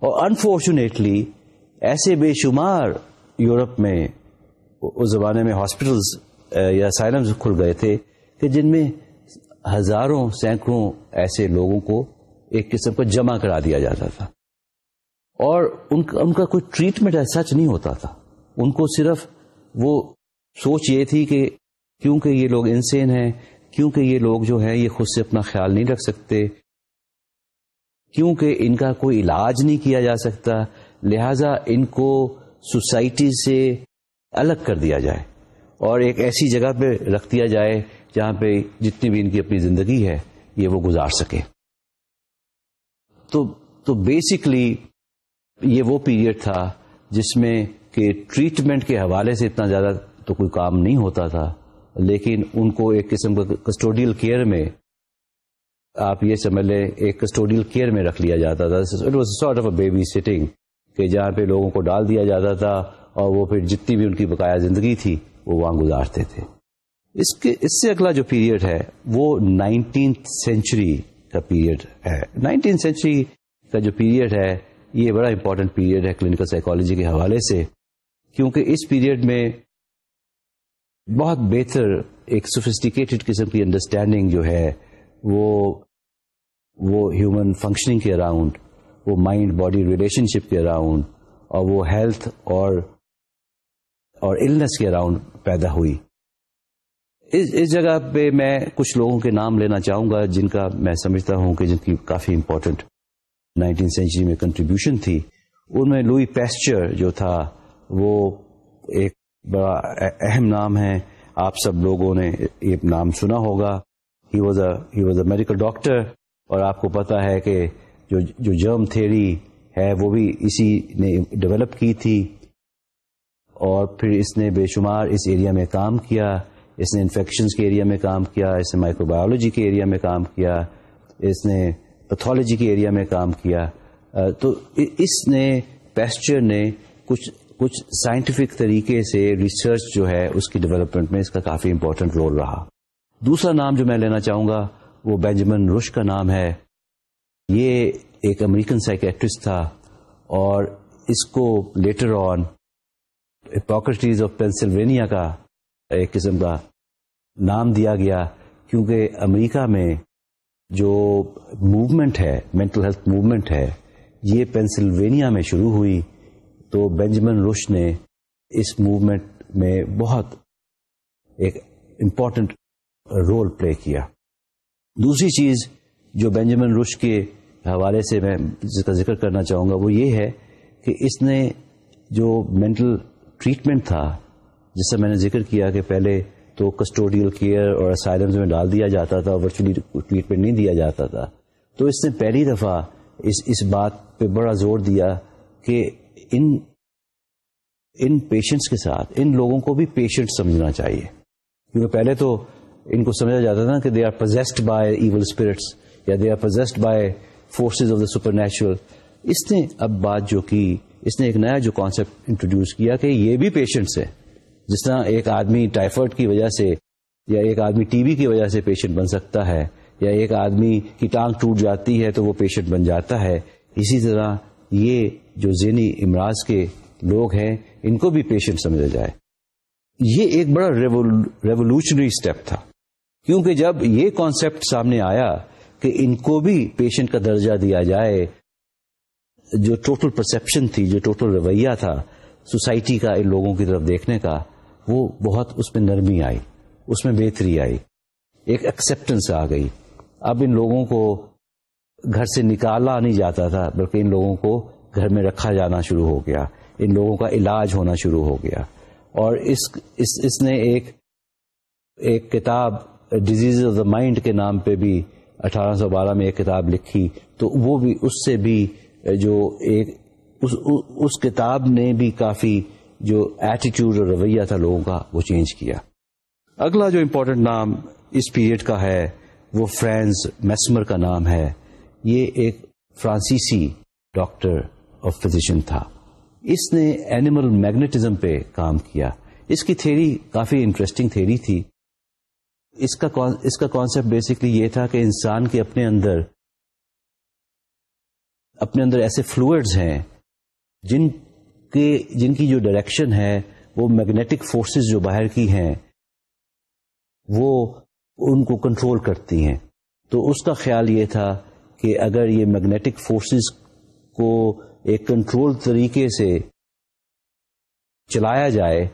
S1: اور انفارچونیٹلی ایسے بے شمار یورپ میں، اس زمانے میں ہاسپٹلس یا اسائلمز کھل گئے تھے کہ جن میں ہزاروں، سینکڑوں ایسے لوگوں کو ایک قسم کا جمع کرا دیا جاتا تھا۔ اور ان کا ان کا کوئی ٹریٹمنٹ سچ نہیں ہوتا تھا۔ ان کو صرف وہ سوچ یہ تھی کہ کیونکہ یہ لوگ انسین ہیں، کیونکہ یہ لوگ جو ہیں یہ خود سے اپنا خیال نہیں رکھ سکتے کیونکہ ان کا کوئی علاج نہیں کیا جا سکتا، لہذا ان کو سوسائٹی سے الگ کر دیا جائے اور ایک ایسی جگہ پہ رکھ دیا جائے جہاں پہ جتنی بھی ان کی اپنی زندگی ہے، یہ وہ گزار سکے۔ تو تو بیسکلی یہ وہ پیریڈ تھا جس میں کہ ٹریٹمنٹ کے حوالے سے اتنا زیادہ تو کوئی کام نہیں ہوتا تھا، لیکن ان کو ایک قسم کا کسٹوڈیل کیئر میں آپ یہ سمجھ لیں، ایک کسٹوڈیل کیئر میں رکھ لیا جاتا تھا۔ Sort of a baby sitting کہ جہاں پہ لوگوں کو ڈال دیا جاتا تھا اور وہ پھر جتنی بھی ان کی بقایا زندگی تھی، وہ وہاں گزارتے تھے۔ اس کے، اس سے اگلا جو پیریڈ ہے، وہ نائنٹینتھ سینچری کا پیریڈ ہے۔ نائنٹین سینچری کا جو پیریڈ ہے، یہ بڑا امپورٹنٹ پیریڈ ہے کلینکل سائیکالوجی کے حوالے سے، کیونکہ اس پیریڈ میں بہت بہتر، ایک سوفسٹیکیٹڈ قسم کی انڈرسٹینڈنگ جو ہے، وہ وہ ہیومن فنکشننگ کے اراؤنڈ وہ مائنڈ باڈی ریلیشن شپ کے اراؤنڈ اور وہ ہیلتھ اور اور النس کے اراؤنڈ پیدا ہوئی۔ اس اس جگہ پہ میں کچھ لوگوں کے نام لینا چاہوں گا جن کا میں سمجھتا ہوں کہ جن کی کافی امپورٹنٹ نائنٹین سینچری میں کنٹریبیوشن تھی۔ ان میں لوئی پیسچر جو تھا، وہ ایک بڑا اہم نام ہے۔ آپ سب لوگوں نے یہ نام سنا ہوگا۔ He was a was a medical doctor اور آپ کو پتا ہے کہ جو جو جرم تھیری ہے وہ بھی اسی نے ڈیولپ کی تھی اور پھر اس نے بے شمار اس ایریا میں کام کیا، اس نے انفیکشنز کے ایریا میں کام کیا، اس نے مائکرو بایولوجی کے ایریا میں کام کیا، اس نے پیتھولوجی کے ایریا میں کام کیا۔ تو اس نے پیسچر نے کچھ کچھ سائنٹیفک طریقے سے ریسرچ جو ہے اس کی ڈیولپمنٹ میں اس کا کافی امپورٹنٹ رول رہا۔ دوسرا نام جو میں لینا چاہوں گا وہ بینجمن رش کا نام ہے۔ یہ ایک امریکن سائکیٹرسٹ تھا اور اس کو لیٹر آن پاکرٹیز آف پینسلوینیا کا ایک قسم کا نام دیا گیا، کیونکہ امریکہ میں جو موومنٹ ہے مینٹل ہیلتھ موومنٹ ہے، یہ پینسلوینیا میں شروع ہوئی۔ تو بینجمن روش نے اس موومنٹ میں بہت ایک امپورٹنٹ رول پلے کیا۔ دوسری چیز جو بینجمن روش کے حوالے سے میں جس کا ذکر کرنا چاہوں گا وہ یہ ہے کہ اس نے جو مینٹل ٹریٹمنٹ تھا، جس سے میں نے ذکر کیا کہ پہلے تو کسٹوڈیل کیئر اور اسائلمز میں ڈال دیا جاتا تھا ورچولی ٹریٹمنٹ نہیں دیا جاتا تھا۔ تو اس نے پہلی دفعہ اس اس بات پہ بڑا زور دیا کہ ان ان پیشنٹس کے ساتھ، ان لوگوں کو بھی پیشنٹ سمجھنا چاہیے۔ کیونکہ پہلے تو ان کو سمجھا جاتا تھا کہ they are possessed by evil spirits یا they are possessed by forces of the supernatural اس نے اب بات جو کی، اس نے ایک نیا جو کانسیپٹ انٹروڈیوس کیا کہ یہ بھی پیشنٹس ہیں جس طرح ایک آدمی ٹائیفائڈ کی وجہ سے یا ایک آدمی ٹی وی کی وجہ سے پیشنٹ بن سکتا ہے یا ایک آدمی کی ٹانگ ٹوٹ جاتی ہے تو وہ پیشنٹ بن جاتا ہے۔ اسی طرح یہ جو ذہنی امراض کے لوگ ہیں، ان کو بھی پیشنٹ سمجھا جائے۔ یہ ایک بڑا ریولیوشنری اسٹیپ تھا۔ کیونکہ جب یہ کانسیپٹ سامنے آیا کہ ان کو بھی پیشنٹ کا درجہ دیا جائے جو ٹوٹل پرسپشن تھی جو ٹوٹل رویہ تھا سوسائٹی کا ان لوگوں کی طرف دیکھنے کا وہ بہت اس میں نرمی آئی اس میں بہتری آئی ایک ایکسپٹینس آ گئی۔ اب ان لوگوں کو گھر سے نکالا نہیں جاتا تھا بلکہ ان لوگوں کو گھر میں رکھا جانا شروع ہو گیا۔ ان لوگوں کا علاج ہونا شروع ہو گیا۔ اور اس اس, اس نے ایک ایک کتاب ڈیزیز آف دا مائنڈ کے نام پہ بھی اٹھارہ سو بارہ میں ایک کتاب لکھی تو وہ بھی اس سے بھی جو ایک اس, اس کتاب نے بھی کافی جو ایٹیٹیوڈ اور رویہ تھا لوگوں کا وہ چینج کیا۔ اگلا جو امپورٹنٹ نام اس پیریڈ کا ہے وہ فرینز میسمر کا نام ہے۔ یہ ایک فرانسیسی ڈاکٹر اور فزیشین تھا۔ اس نے اینیمل میگنیٹزم پہ کام کیا۔ اس کی تھیری کافی انٹرسٹنگ تھیری تھی۔ اس کا اس کا کانسیپٹ بیسکلی یہ تھا کہ انسان کے اپنے اندر اپنے اندر ایسے فلوئڈز ہیں جن کے جن کی جو ڈائریکشن ہے، وہ میگنیٹک فورسز جو باہر کی ہیں، وہ ان کو کنٹرول کرتی ہیں۔ تو اس کا خیال یہ تھا کہ اگر یہ میگنیٹک فورسز کو ایک کنٹرول طریقے سے چلایا جائے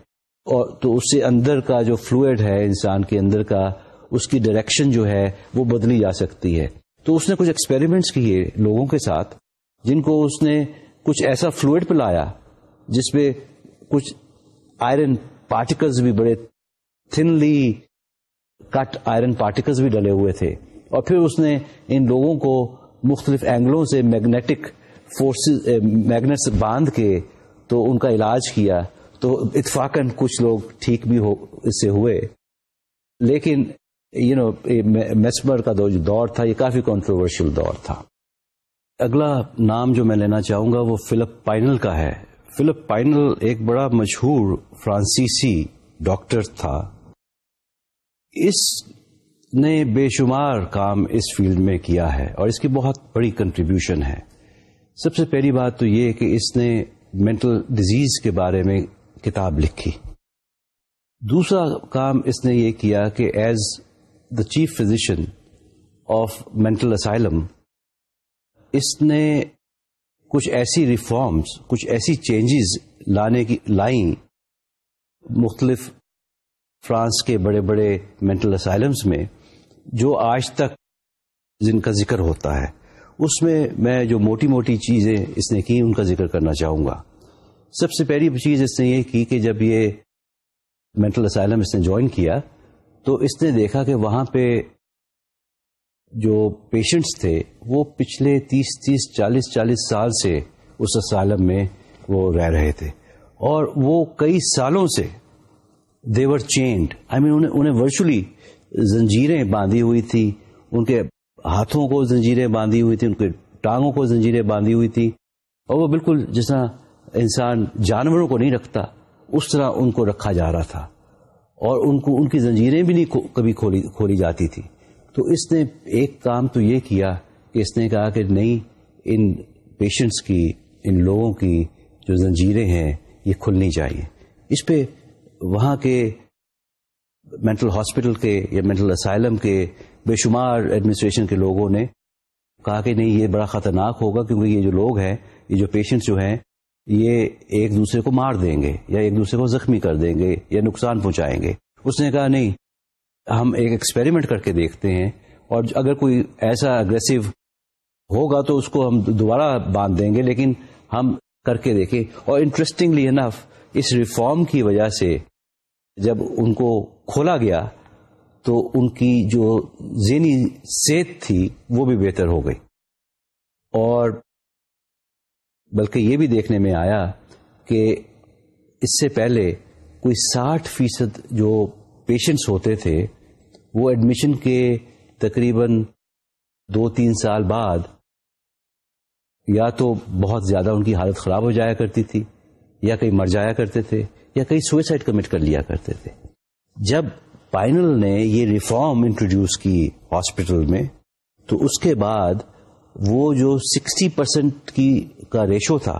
S1: اور تو اس سے اندر کا جو فلوئڈ ہے انسان کے اندر کا، اس کی ڈائریکشن جو ہے وہ بدلی جا سکتی ہے۔ تو اس نے کچھ ایکسپیریمنٹس کیے لوگوں کے ساتھ، جن کو اس نے کچھ ایسا فلوئڈ پلایا جس پہ کچھ آئرن پارٹیکلز بھی بڑے تھنلی کٹ آئرن پارٹیکلز بھی ڈلے ہوئے تھے۔ اور پھر اس نے ان لوگوں کو مختلف اینگلوں سے میگنیٹک فورسز میگنیٹس باندھ کے تو ان کا علاج کیا۔ تو اتفاقاً کچھ لوگ ٹھیک بھی ہو اس سے ہوئے۔ لیکن یو نو میسبر کا جو دور تھا، یہ کافی کانٹروورشل دور تھا۔ اگلا نام جو میں لینا چاہوں گا وہ فلپ پائنل کا ہے۔ فلپ پائنل ایک بڑا مشہور فرانسیسی ڈاکٹر تھا۔ اس نے بے شمار کام اس فیلڈ میں کیا ہے اور اس کی بہت بڑی کنٹریبیوشن ہے۔ سب سے پہلی بات تو یہ کہ اس نے مینٹل ڈیزیز کے بارے میں کتاب لکھی۔ دوسرا کام اس نے یہ کیا کہ as the chief physician of mental asylum اس نے کچھ ایسی ریفارمز کچھ ایسی چینجز لانے کی، لائیں مختلف فرانس کے بڑے بڑے مینٹل اسائلمس میں، جو آج تک جن کا ذکر ہوتا ہے۔ اس میں میں جو موٹی موٹی چیزیں اس نے کی ان کا ذکر کرنا چاہوں گا۔ سب سے پہلی چیز اس نے یہ کی کہ جب یہ مینٹل اسائلم اس نے جوائن کیا، تو اس نے دیکھا کہ وہاں پہ جو پیشنٹس تھے، وہ پچھلے تیس تیس، چالیس چالیس سال سے اس اسائلم میں وہ رہ رہے تھے۔ اور وہ کئی سالوں سے دیور چینڈ آئی مین انہیں ورچولی زنجیریں باندھی ہوئی تھی۔ ان کے ہاتھوں کو زنجیریں باندھی ہوئی تھی، ان کے ٹانگوں کو زنجیریں باندھی ہوئی تھی۔ اور وہ بالکل جس طرح انسان جانوروں کو نہیں رکھتا، اس طرح ان کو رکھا جا رہا تھا۔ اور ان کو، ان کی زنجیریں بھی نہیں کبھی کھولی کھولی جاتی تھی۔ تو اس نے ایک کام تو یہ کیا کہ اس نے کہا کہ نہیں، ان پیشنٹس کی، ان لوگوں کی جو زنجیریں ہیں، یہ کھلنی چاہیے۔ اس پہ وہاں کے مینٹل ہاسپٹل کے یا مینٹل اسائلم کے بے شمار ایڈمنسٹریشن کے لوگوں نے کہا کہ نہیں، یہ بڑا خطرناک ہوگا کیونکہ یہ جو لوگ ہیں، یہ جو پیشنٹ جو ہیں یہ ایک دوسرے کو مار دیں گے یا ایک دوسرے کو زخمی کر دیں گے یا نقصان پہنچائیں گے۔ اس نے کہا، نہیں، ہم ایک ایکسپیریمنٹ کر کے دیکھتے ہیں اور اگر کوئی ایسا اگریسو ہوگا تو اس کو ہم دوبارہ باندھ دیں گے، لیکن ہم کر کے دیکھیں۔ اور انٹرسٹنگلی انف اس ریفارم کی وجہ سے جب ان کو کھولا گیا تو ان کی جو ذہنی صحت تھی وہ بھی بہتر ہو گئی۔ اور بلکہ یہ بھی دیکھنے میں آیا کہ اس سے پہلے کوئی ساٹھ فیصد جو پیشنٹس ہوتے تھے، وہ ایڈمیشن کے تقریباً دو تین سال بعد یا تو بہت زیادہ ان کی حالت خراب ہو جایا کرتی تھی، یا کہیں مر جایا کرتے تھے، یا کئی سوئسائڈ کمٹ کر لیا کرتے تھے۔ جب پائنل نے یہ ریفارم انٹروڈیوس کی ہاسپٹل میں، تو اس کے بعد وہ جو سکسٹی پرسینٹ کی کا ریشو تھا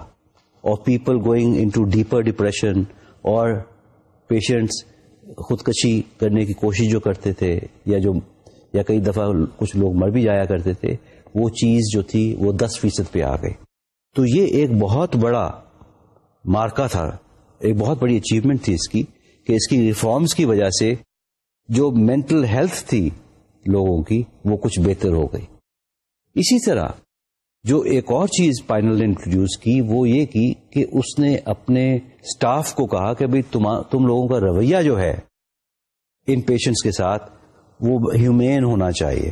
S1: اور people going into deeper depression اور پیشنٹس خودکشی کرنے کی کوشش جو کرتے تھے یا جو یا کئی دفعہ کچھ لوگ مر بھی جایا کرتے تھے، وہ چیز جو تھی وہ دس فیصد پہ آ گئی۔ تو یہ ایک بہت بڑا مارکا تھا، ایک بہت بڑی اچیومنٹ تھی اس کی کہ اس کی ریفارمز کی وجہ سے جو مینٹل ہیلتھ تھی لوگوں کی وہ کچھ بہتر ہو گئی۔ اسی طرح جو ایک اور چیز پائنل نے انٹروڈیوس کی وہ یہ کی کہ اس نے اپنے اسٹاف کو کہا کہ بھائی تم لوگوں کا رویہ جو ہے، ان پیشنٹس کے ساتھ وہ ہیومین ہونا چاہیے،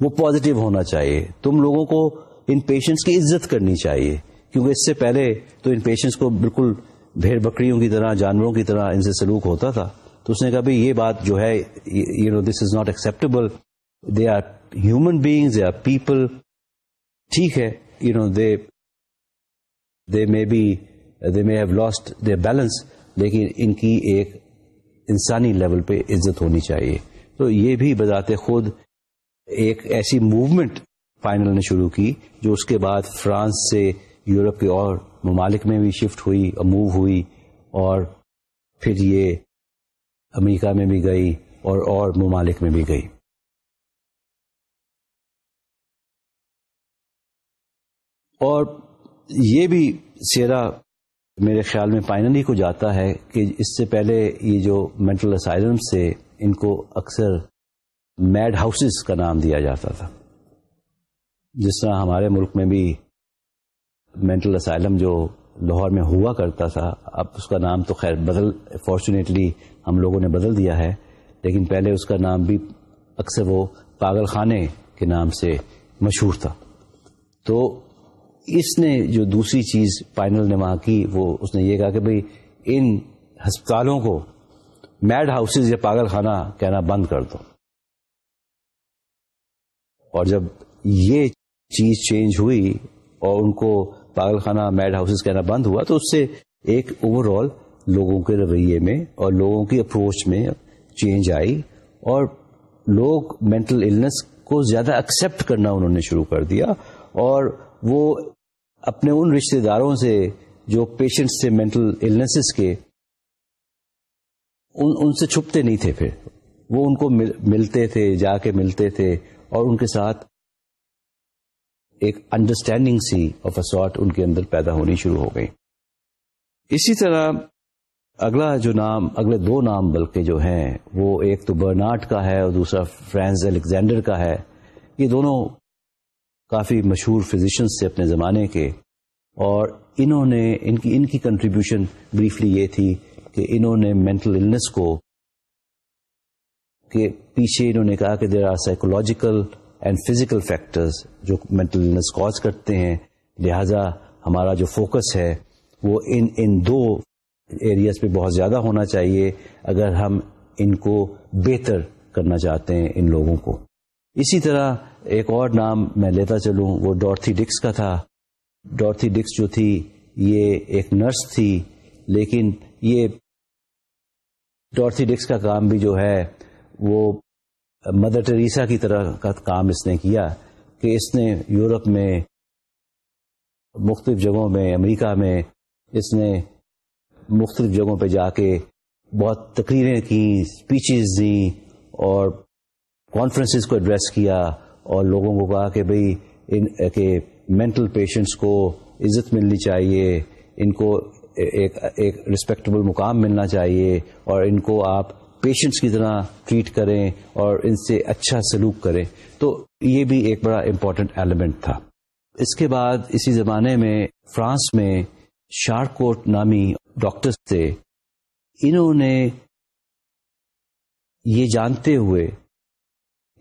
S1: وہ پازیٹو ہونا چاہیے، تم لوگوں کو ان پیشنٹس کی عزت کرنی چاہیے، کیونکہ اس سے پہلے تو ان پیشنٹس کو بالکل بھیڑ بکریوں کی طرح، جانوروں کی طرح ان سے سلوک ہوتا تھا۔ تو اس نے کہا بھائی یہ بات جو ہے you know this is not acceptable they are human beings they are people ٹھیک ہے you know they they may be they may have lost the balance لیکن ان کی ایک انسانی لیول پہ عزت ہونی چاہیے۔ تو یہ بھی بذات خود ایک ایسی موومنٹ فائنل نے شروع کی، جو اس کے بعد فرانس سے یورپ کے اور ممالک میں بھی شفٹ ہوئی موو ہوئی، اور پھر یہ امریکہ میں بھی گئی، اور اور ممالک میں بھی گئی۔ اور یہ بھی سیرا میرے خیال میں فائنلی کو جاتا ہے کہ اس سے پہلے یہ جو مینٹل اسائلم سے ان کو اکثر میڈ ہاؤسز کا نام دیا جاتا تھا۔ جس طرح ہمارے ملک میں بھی مینٹل اسائلم جو لاہور میں ہوا کرتا تھا، اب اس کا نام تو خیر بدل فارچونیٹلی ہم لوگوں نے بدل دیا ہے، لیکن پہلے اس کا نام بھی اکثر وہ پاگل خانے کے نام سے مشہور تھا۔ تو اس نے جو دوسری چیز فائنل نے وہاں کی، وہ اس نے یہ کہا کہ بھئی ان ہسپتالوں کو میڈ ہاؤسز یا پاگل خانہ کہنا بند کر دو۔ اور جب یہ چیز چینج ہوئی اور ان کو پاگل خانہ میڈ ہاؤسز کہنا بند ہوا، تو اس سے ایک اوور آل لوگوں کے رویے میں اور لوگوں کی اپروچ میں چینج آئی اور لوگ مینٹل النس کو زیادہ ایکسپٹ کرنا انہوں نے شروع کر دیا اور وہ اپنے ان رشتے داروں سے جو پیشنٹس تھے مینٹل النسز کے ان ان سے چھپتے نہیں تھے پھر۔ وہ ان کو مل, ملتے تھے جا کے ملتے تھے اور ان کے ساتھ ایک انڈرسٹینڈنگ سی آف اسٹ ان کے اندر پیدا ہونی شروع ہو گئی۔ اسی طرح اگلا جو نام اگلے دو نام بلکہ جو ہیں وہ ایک تو برنارڈ کا ہے اور دوسرا فرینز الیگزینڈر کا ہے۔ یہ دونوں کافی مشہور فزیشنس تھے اپنے زمانے کے، اور انہوں نے، ان کی ان کی کنٹریبیوشن بریفلی یہ تھی کہ انہوں نے مینٹل النس کو، کہ پیچھے انہوں نے کہا کہ there are psychological and physical factors جو مینٹل النس کاز کرتے ہیں، لہذا ہمارا جو فوکس ہے وہ ان ان دو ایریاز پہ بہت زیادہ ہونا چاہیے اگر ہم ان کو بہتر کرنا چاہتے ہیں ان لوگوں کو۔ اسی طرح ایک اور نام میں لیتا چلوں، وہ ڈورتھی ڈکس کا تھا۔ ڈورتھی ڈکس جو تھی، یہ ایک نرس تھی، لیکن یہ ڈورتھی ڈکس کا کام بھی جو ہے، وہ مدر ٹریسا کی طرح کا کام اس نے کیا کہ اس نے یورپ میں، مختلف جگہوں میں، امریکہ میں، اس نے مختلف جگہوں پہ جا کے بہت تقریریں کی اسپیچز دیں اور کانفرنسز کو ایڈریس کیا۔ اور لوگوں کو کہا کہ بھائی ان کہ مینٹل پیشنٹس کو عزت ملنی چاہیے، ان کو ایک ایک رسپیکٹبل مقام ملنا چاہیے اور ان کو آپ پیشنٹس کی طرح ٹریٹ کریں اور ان سے اچھا سلوک کریں۔ تو یہ بھی ایک بڑا امپورٹنٹ ایلیمنٹ تھا۔ اس کے بعد اسی زمانے میں فرانس میں شارکوٹ نامی ڈاکٹرس تھے۔ انہوں نے یہ جانتے ہوئے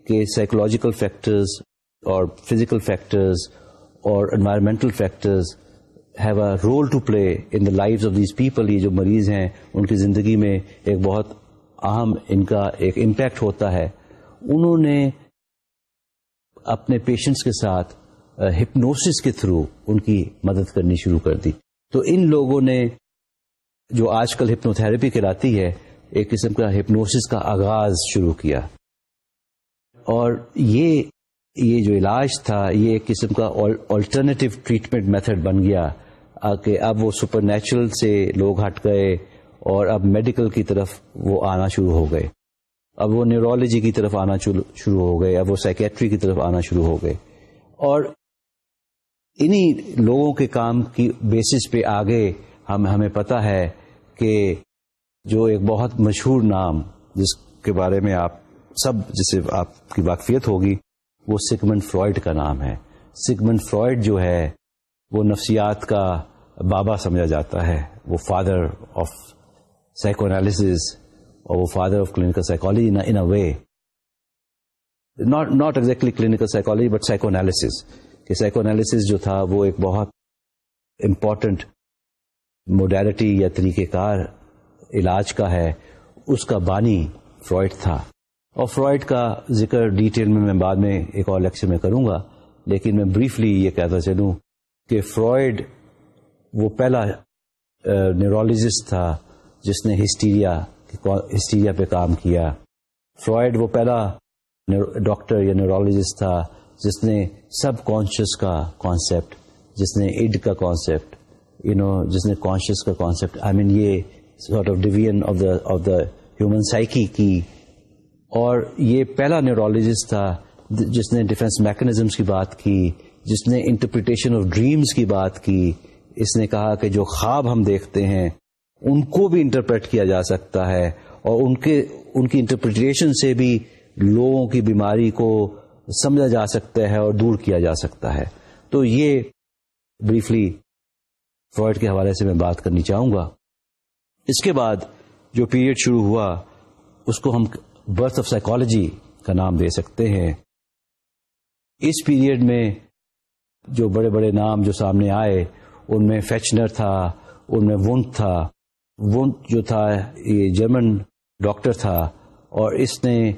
S1: کہ سائیکولوجیکل فیکٹرز اور فزیکل فیکٹرز اور environmental factors have a role to play in the life of these people یہ جو مریض ہیں، ان کی زندگی میں ایک بہت اہم ان کا ایک امپیکٹ ہوتا ہے۔ انہوں نے اپنے پیشنٹس کے ساتھ uh, ہپنوسس کے تھرو ان کی مدد کرنی شروع کر دی۔ تو ان لوگوں نے جو آج کل ہپنو تھراپی کراتی ہے، ایک قسم کا ہپنوسس کا آغاز شروع کیا۔ اور یہ یہ جو علاج تھا، یہ ایک قسم کا آلٹرنیٹو ٹریٹمنٹ میتھڈ بن گیا کہ اب وہ سپر نیچرل سے لوگ ہٹ گئے اور اب میڈیکل کی طرف وہ آنا شروع ہو گئے۔ اب وہ نیورولوجی کی طرف آنا شروع ہو گئے، اب وہ سائکیٹری کی طرف آنا شروع ہو گئے۔ اور انہی لوگوں کے کام کی بیسس پہ آگے ہم، ہمیں پتا ہے کہ جو ایک بہت مشہور نام، جس کے بارے میں آپ سب جسے آپ کی واقفیت ہوگی، وہ سگمنٹ فرائڈ کا نام ہے۔ سگمنٹ فرائڈ جو ہے، وہ نفسیات کا بابا سمجھا جاتا ہے۔ وہ فادر آف سائیکو انالیس اور وہ father of clinical psychology in a way not not exactly clinical psychology but psychoanalysis کہ سائیکو انالیس جو تھا، وہ ایک بہت امپورٹنٹ موڈیلٹی یا طریقہ کار علاج کا ہے۔ اس کا بانی فرائڈ تھا۔ اور فرائڈ کا ذکر ڈیٹیل میں میں بعد میں ایک اور لیکچر میں کروں گا، لیکن میں بریفلی یہ کہتا چلوں کہ فرائڈ وہ پہلا نیورولوجسٹ تھا جس نے ہسٹیریا ہسٹیریا پہ کام کیا۔ فرائڈ وہ پہلا ڈاکٹر یا نیورولوجسٹ تھا جس نے سب کانشیس کا کانسیپٹ جس نے ایڈ کا کانسیپٹ یو نو جس نے کانشیس کا کانسیپٹ آئی مین یہ sort of division of the of the human psyche کی اور یہ پہلا نیورولوجسٹ تھا، جس نے ڈیفینس میکنزمس کی بات کی، جس نے انٹرپریٹیشن آف ڈریمز کی بات کی۔ اس نے کہا کہ جو خواب ہم دیکھتے ہیں، ان کو بھی انٹرپریٹ کیا جا سکتا ہے اور ان کے، ان کی انٹرپریٹیشن سے بھی لوگوں کی بیماری کو سمجھا جا سکتا ہے اور دور کیا جا سکتا ہے۔ تو یہ بریفلی فرائڈ کے حوالے سے میں بات کرنی چاہوں گا۔ اس کے بعد جو پیریڈ شروع ہوا، اس کو ہم برتھ آف سائیکالوجی کا نام دے سکتے ہیں۔ اس پیریڈ میں جو بڑے بڑے نام جو سامنے آئے، ان میں فیچنر تھا، ان میں ونٹ تھا۔ ونٹ جو تھا، یہ جرمن ڈاکٹر تھا۔ اور اس نے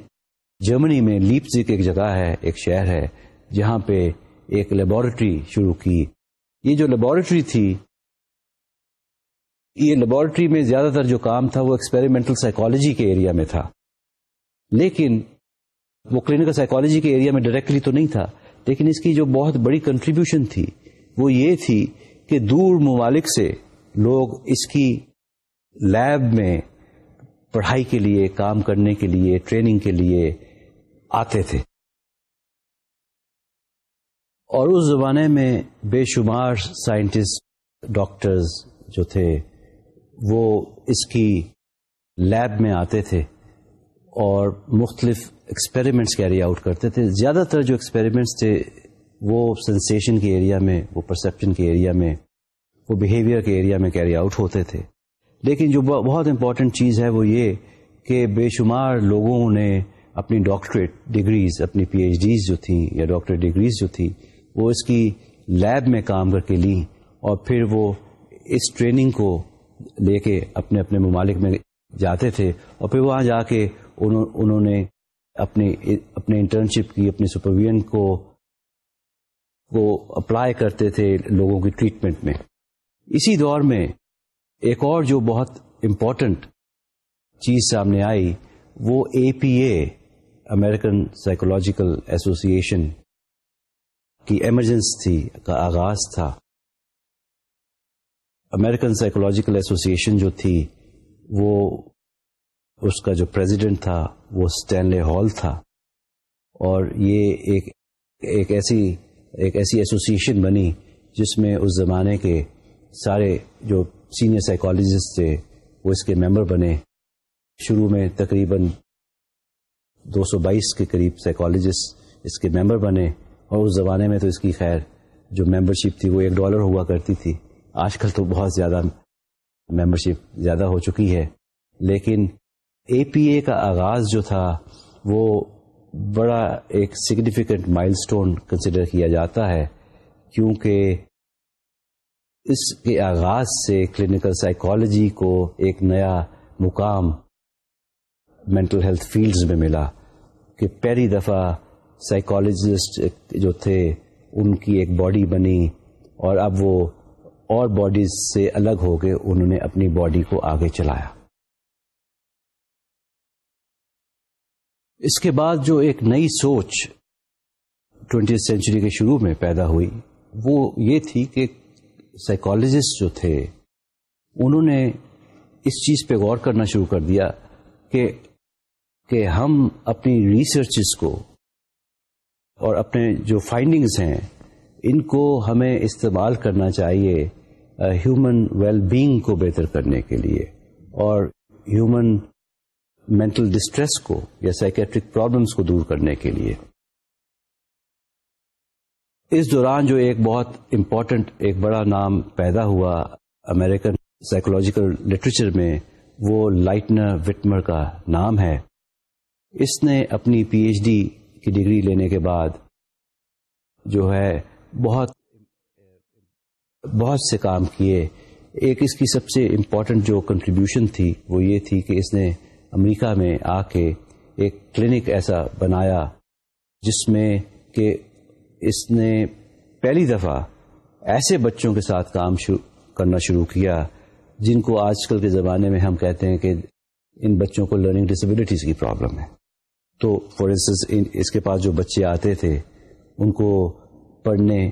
S1: جرمنی میں لیپزک ایک جگہ ہے، ایک شہر ہے، جہاں پہ ایک لیبورٹری شروع کی۔ یہ جو لیبورٹری تھی، یہ لیبورٹری میں زیادہ تر جو کام تھا، وہ ایکسپیریمنٹل سائیکالوجی کے ایریا میں تھا۔ لیکن وہ کلینکل سائیکالوجی کے ایریا میں ڈائریکٹلی تو نہیں تھا، لیکن اس کی جو بہت بڑی کنٹریبیوشن تھی، وہ یہ تھی کہ دور ممالک سے لوگ اس کی لیب میں پڑھائی کے لیے، کام کرنے کے لیے ٹریننگ کے لیے آتے تھے۔ اور اس زمانے میں بے شمار سائنٹسٹ ڈاکٹرز جو تھے، وہ اس کی لیب میں آتے تھے۔ اور مختلف ایکسپیریمنٹس کیری آؤٹ کرتے تھے۔ زیادہ تر جو ایکسپیریمنٹس تھے، وہ سینسیشن کے ایریا میں، وہ پرسپشن کے ایریا میں، وہ بیہیویئر کے ایریا میں کیری آؤٹ ہوتے تھے۔ لیکن جو بہت امپورٹنٹ چیز ہے وہ یہ کہ بے شمار لوگوں نے اپنی ڈاکٹریٹ ڈگریز اپنی پی ایچ ڈیز جو تھیں یا ڈاکٹریٹ ڈگریز جو تھی وہ اس کی لیب میں کام کر کے لیں اور پھر وہ اس ٹریننگ کو لے کے اپنے اپنے ممالک میں جاتے تھے۔ اور پھر وہاں جا کے انہوں نے اپنے اپنے انٹرنشپ کی، اپنے سپرویژن کو اپلائی کرتے تھے لوگوں کی ٹریٹمنٹ میں۔ اسی دور میں ایک اور جو بہت امپورٹنٹ چیز سامنے آئی، وہ A P A American psychological association کی ایمرجنس تھی، کا آغاز تھا۔ امیرکن سائیکولوجیکل ایسوسیشن جو تھی، وہ اس کا جو پریزیڈنٹ تھا وہ اسٹینلے ہال تھا۔ اور یہ ایک ایک ایسی ایک ایسی ایسوسیشن بنی جس میں اس زمانے کے سارے جو سینئر سائیکالوجسٹ تھے وہ اس کے ممبر بنے۔ شروع میں تقریباً دو سو بائیس کے قریب سائیکالوجسٹ اس کے ممبر بنے۔ اور اس زمانے میں تو اس کی خیر، جو ممبرشپ تھی وہ ایک ڈالر ہوا کرتی تھی۔ آج کل تو بہت زیادہ ممبرشپ زیادہ ہو چکی ہے۔ لیکن اے پی اے کا آغاز جو تھا، وہ بڑا ایک سگنیفیکنٹ مائل سٹون کنسیڈر کیا جاتا ہے، کیونکہ اس کے آغاز سے کلینکل سائیکالوجی کو ایک نیا مقام مینٹل ہیلتھ فیلڈز میں ملا کہ پہلی دفعہ سائیکالوجسٹ جو تھے، ان کی ایک باڈی بنی اور اب وہ اور باڈیز سے الگ ہو کے انہوں نے اپنی باڈی کو آگے چلایا۔ اس کے بعد جو ایک نئی سوچ ٹوینٹی سینچری کے شروع میں پیدا ہوئی، وہ یہ تھی کہ سائیکالوجسٹ جو تھے، انہوں نے اس چیز پہ غور کرنا شروع کر دیا کہ کہ ہم اپنی ریسرچز کو اور اپنے جو فائنڈنگز ہیں، ان کو ہمیں استعمال کرنا چاہیے ہیومن ویل بینگ کو بہتر کرنے کے لیے اور ہیومن مینٹل ڈسٹریس کو یا سائکیٹرک پرابلمس کو دور کرنے کے لیے۔ اس دوران جو ایک بہت امپورٹنٹ ایک بڑا نام پیدا ہوا امریکن سائیکولوجیکل لٹریچر میں، وہ لائٹنر وٹمر کا نام ہے۔ اس نے اپنی پی ایچ ڈی کی ڈگری لینے کے بعد جو ہے بہت بہت سے کام کیے۔ ایک اس کی سب سے امپورٹنٹ جو کنٹریبیوشن تھی وہ یہ تھی کہ اس نے امریکہ میں آ کے ایک کلینک ایسا بنایا جس میں کہ اس نے پہلی دفعہ ایسے بچوں کے ساتھ کام شروع کرنا شروع کیا جن کو آج کل کے زمانے میں ہم کہتے ہیں کہ ان بچوں کو لرننگ ڈسبلٹیز کی پرابلم ہے۔ تو فار انسٹنس اس کے پاس جو بچے آتے تھے، ان کو پڑھنے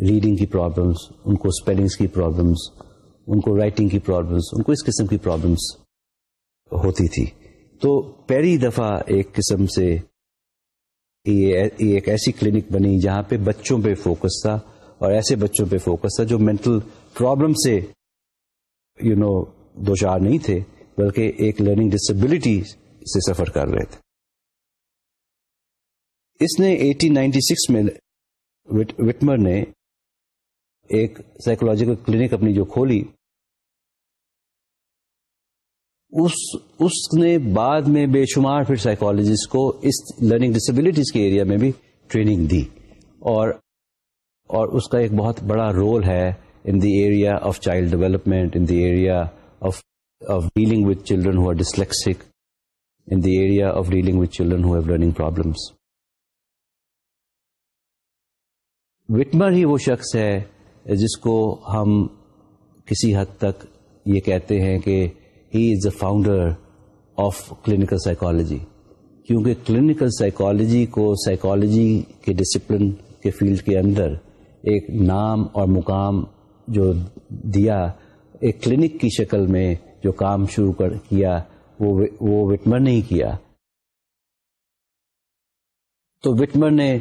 S1: ریڈنگ کی پرابلمس ان کو اسپیلنگس کی پرابلمس ان کو رائٹنگ کی پرابلمس ان کو اس قسم کی پرابلمس ہوتی تھی۔ تو پہلی دفعہ ایک قسم سے یہ ایک ایسی کلینک بنی جہاں پہ بچوں پہ فوکس تھا اور ایسے بچوں پہ فوکس تھا جو مینٹل پرابلم سے یو نو دو چار نہیں تھے، بلکہ ایک لرننگ ڈسبلٹی سے سفر کر رہے تھے۔ اس نے ایٹین نائنٹی سکس میں وٹمر نے ایک سائیکولوجیکل کلینک اپنی جو کھولی اس اس نے بعد میں بے شمار پھر سائیکالوجسٹ کو اس لرننگ ڈسبلٹیز کے ایریا میں بھی ٹریننگ دی اور اور اس کا ایک بہت بڑا رول ہے in the area of child development in the area of of dealing with children who dyslexic in the area of dealing with children who learning problems Witmer ہی وہ شخص ہے جس کو ہم کسی حد تک یہ کہتے ہیں کہ he is a founder of clinical psychology کیونکہ کلینکل سائیکالوجی کو سائیکالوجی کے ڈسپلن کے فیلڈ کے اندر ایک نام اور مقام جو دیا، ایک کلینک کی شکل میں جو کام شروع کر، کیا، وہ وٹمر نے ہی کیا۔ تو وٹمر نے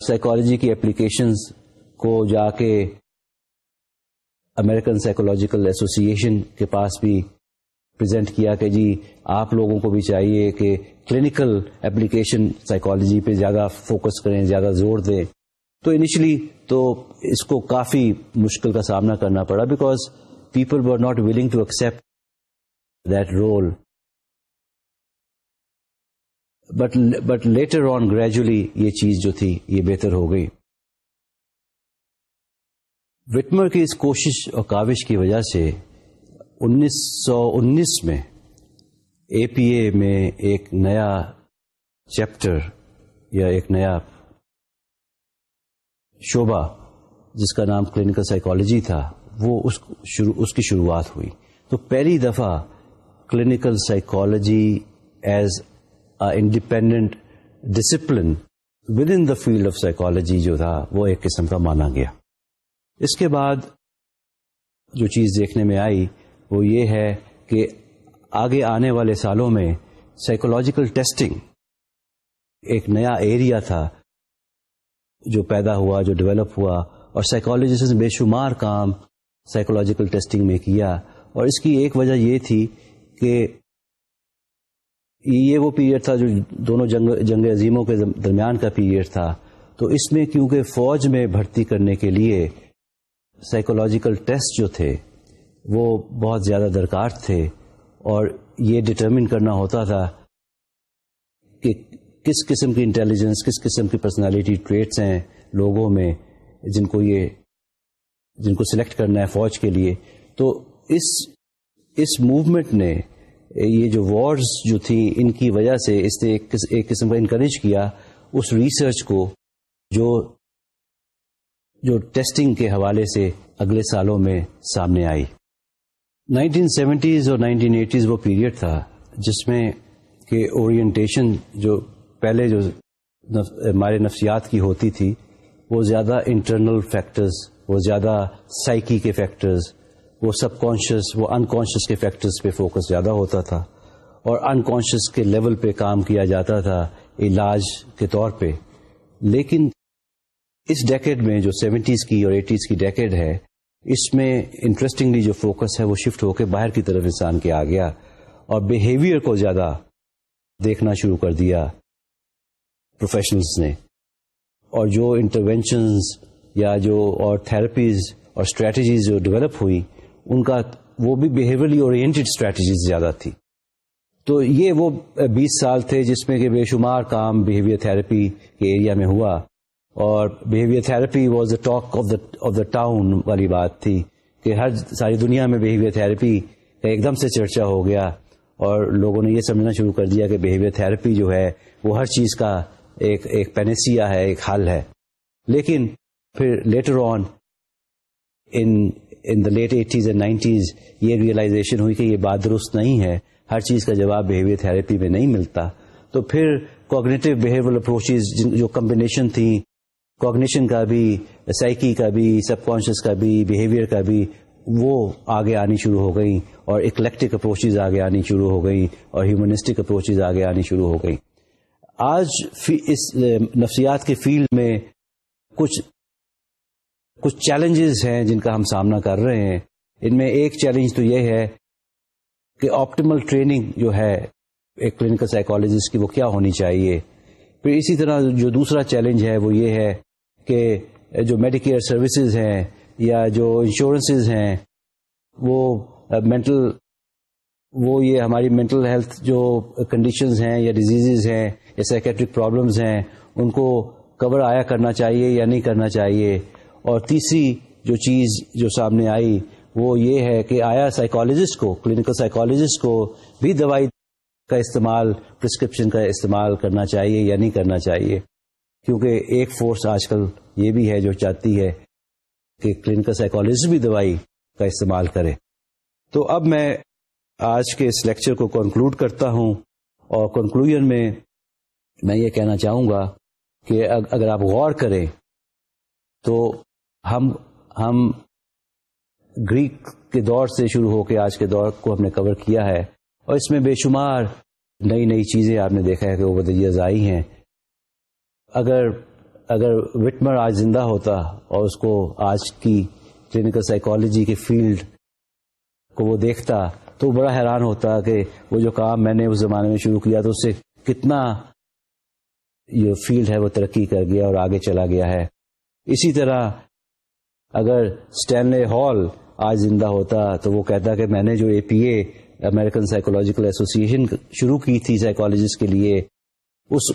S1: سائیکالوجی کی اپلیکیشنز کو جا کے امریکن سائیکولوجیکل ایسوسیشن کے پاس بھی پریزنٹ کیا کہ جی آپ لوگوں کو بھی چاہیے کہ کلینکل اپلیکیشن سائیکالوجی پہ زیادہ فوکس کریں، زیادہ زور دیں۔ تو انیشلی تو اس کو کافی مشکل کا سامنا کرنا پڑا because people were not willing to accept that role but but later on gradually یہ چیز جو تھی یہ بہتر ہو گئی۔ وٹمر کی اس کوشش اور کاوش کی وجہ سے انیس سو انیس میں اے پی اے میں ایک نیا چیپٹر یا ایک نیا شعبہ جس کا نام کلینکل سائیکالوجی تھا، وہ اس شروع، اس کی شروعات ہوئی۔ تو پہلی دفعہ clinical psychology as independent discipline within the field of psychology جو تھا، وہ ایک قسم کا مانا گیا۔ اس کے بعد جو چیز دیکھنے میں آئی وہ یہ ہے کہ آگے آنے والے سالوں میں سائیکولوجیکل ٹیسٹنگ ایک نیا ایریا تھا جو پیدا ہوا، جو ڈیولپ ہوا اور سائیکالوجسٹ نے بے شمار کام سائیکولوجیکل ٹیسٹنگ میں کیا اور اس کی ایک وجہ یہ تھی کہ یہ وہ پیریڈ تھا جو دونوں جنگ جنگ عظیموں کے درمیان کا پیریڈ تھا۔ تو اس میں کیونکہ فوج میں بھرتی کرنے کے لیے سائیکولوجیکل ٹیسٹ جو تھے وہ بہت زیادہ درکار تھے اور یہ ڈٹرمن کرنا ہوتا تھا کہ کس قسم کی انٹیلیجنس کس قسم کی پرسنالٹی ٹریٹس ہیں لوگوں میں جن کو یہ، جن کو سلیکٹ کرنا ہے فوج کے لیے۔ تو اس اس موومنٹ نے یہ جو وارز جو تھی ان کی وجہ سے اس نے ایک قسم کا انکریج کیا اس ریسرچ کو جو جو ٹیسٹنگ کے حوالے سے اگلے سالوں میں سامنے آئی۔ نائنٹین سیونٹیز اور نائنٹین ایٹیز وہ پیریڈ تھا جس میں کہ اورینٹیشن جو پہلے جو ہمارے نفسیات کی ہوتی تھی، وہ زیادہ انٹرنل فیکٹرز، وہ زیادہ سائیکی کے فیکٹرز، وہ سب کانشیس وہ انکانشیس کے فیکٹرز پہ فوکس زیادہ ہوتا تھا اور انکانشیس کے لیول پہ کام کیا جاتا تھا علاج کے طور پہ۔ لیکن اس ڈیکڈ میں جو سیونٹیز کی اور ایٹیز کی ڈیکڈ ہے اس میں انٹرسٹنگلی جو فوکس ہے وہ شفٹ ہو کے باہر کی طرف انسان کے آ گیا اور بیہیویئر کو زیادہ دیکھنا شروع کر دیا پروفیشنلز نے اور جو انٹروینشنز یا جو اور تھراپیز اور اسٹریٹجیز جو ڈیولپ ہوئی ان کا وہ بھی بہیویئرلی اورینٹیڈ اسٹریٹجیز زیادہ تھی۔ تو یہ وہ بیس سال تھے جس میں کہ بے شمار کام بہیویئر تھراپی کے ایریا میں ہوا۔ اور behaviour therapy was the talk of the of the town والی بات تھی کہ ہر ساری دنیا میں بہیویئر تھراپی کا ایک دم سے چرچا ہو گیا اور لوگوں نے یہ سمجھنا شروع کر دیا کہ بہیویئر تھراپی جو ہے وہ ہر چیز کا ایک ایک پینسیا ہے، ایک حل ہے۔ لیکن پھر later on in the late eighties and nineties یہ ریئلائزیشن ہوئی کہ یہ بات درست نہیں ہے، ہر چیز کا جواب بہیویئر تھراپی میں نہیں ملتا۔ تو پھر کوگنیٹو بہیویئر اپروچز جو کمبینیشن تھیں کوگنیشن کا بھی سائیکی کا بھی سب کانشیس کا بھی بہیویئر کا بھی وہ آگے آنی شروع ہو گئی اور اکلیکٹک اپروچز آگے آنی شروع ہو گئی اور ہیومنسٹک اپروچز آگے آنی شروع ہو گئی آج اس نفسیات کے فیلڈ میں کچھ کچھ چیلنجز ہیں جن کا ہم سامنا کر رہے ہیں ان میں ایک چیلنج تو یہ ہے کہ آپٹیمل ٹریننگ جو ہے ایک کلینکل سائیکالوجسٹ کی وہ کیا ہونی چاہیے پھر اسی طرح جو دوسرا چیلنج ہے وہ یہ ہے کہ جو میڈیکیئر سروسز ہیں یا جو انشورنسز ہیں، وہ uh, مینٹل وہ یہ ہماری مینٹل ہیلتھ جو کنڈیشنز ہیں یا ڈیزیزز ہیں، یا سائکیٹرک پرابلمز ہیں، ان کو کور آیا کرنا چاہیے یا نہیں کرنا چاہیے. اور تیسری جو چیز جو سامنے آئی وہ یہ ہے کہ آیا سائیکالوجسٹ کو کلینکل سائیکالوجسٹ کو بھی دوائی کا استعمال پرسکرپشن کا استعمال کرنا چاہیے یا نہیں کرنا چاہیے. کیونکہ ایک فورس آج کل یہ بھی ہے جو چاہتی ہے کہ کلینکل سائیکالوجسٹ بھی دوائی کا استعمال کرے۔ تو اب میں آج کے اس لیکچر کو کنکلوڈ کرتا ہوں اور کنکلوژن میں میں یہ کہنا چاہوں گا کہ اگر آپ غور کریں تو ہم ہم گریک کے دور سے شروع ہو کے آج کے دور کو ہم نے کور کیا ہے اور اس میں بے شمار نئی نئی چیزیں آپ نے دیکھا ہے کہ وہ بدیز آئی ہیں۔ اگر اگر وٹمر آج زندہ ہوتا اور اس کو آج کی کلینکل سائیکالوجی کے فیلڈ کو وہ دیکھتا تو وہ بڑا حیران ہوتا کہ وہ جو کام میں نے اس زمانے میں شروع کیا تو اس سے کتنا یہ فیلڈ ہے وہ ترقی کر گیا اور آگے چلا گیا ہے۔ اسی طرح اگر اسٹینلے ہال آج زندہ ہوتا تو وہ کہتا کہ میں نے جو A P A American psychological association شروع کی تھی سائیکولوجسٹ کے لیے، اس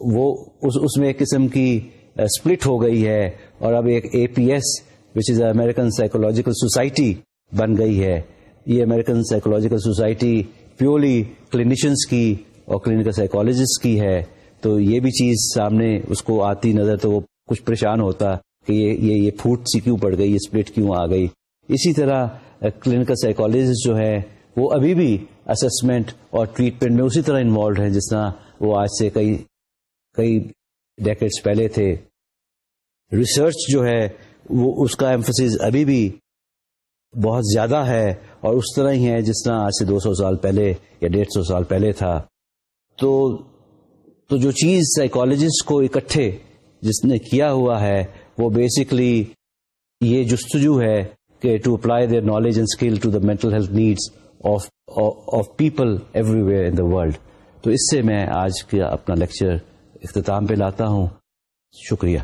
S1: وہ اس اس میں ایک قسم کی اسپلٹ ہو گئی ہے اور اب ایک A P S which is American psychological society بن گئی ہے۔ یہ American psychological society purely clinicians کی اور کلینکل سائیکولوجسٹ کی ہے۔ تو یہ بھی چیز سامنے اس کو آتی نظر تو وہ کچھ پریشان ہوتا کہ یہ یہ, یہ پھوٹ سی کیوں پڑ گئی یہ اسپلٹ کیوں آ گئی۔ اسی طرح کلینکل سائیکولوجسٹ جو ہے وہ ابھی بھی اسسمنٹ اور ٹریٹمنٹ میں اسی طرح انوالوڈ ہیں جس طرح وہ آج سے کئی کئی ڈیکٹس پہلے تھے۔ ریسرچ جو ہے، وہ اس کا ایمفسز ابھی بھی بہت زیادہ ہے اور اس طرح ہی ہے جس طرح آج سے دو سو سال پہلے یا ڈیڑھ سو سال پہلے تھا۔ تو تو جو چیز سائیکولوجسٹ کو اکٹھے جس نے کیا ہوا ہے، وہ بیسکلی یہ جستجو ہے کہ to apply their knowledge and skill to the mental health needs of people everywhere in the world تو اس سے میں آج کا اپنا لیکچر اختتام پہ لاتا ہوں۔ شکریہ۔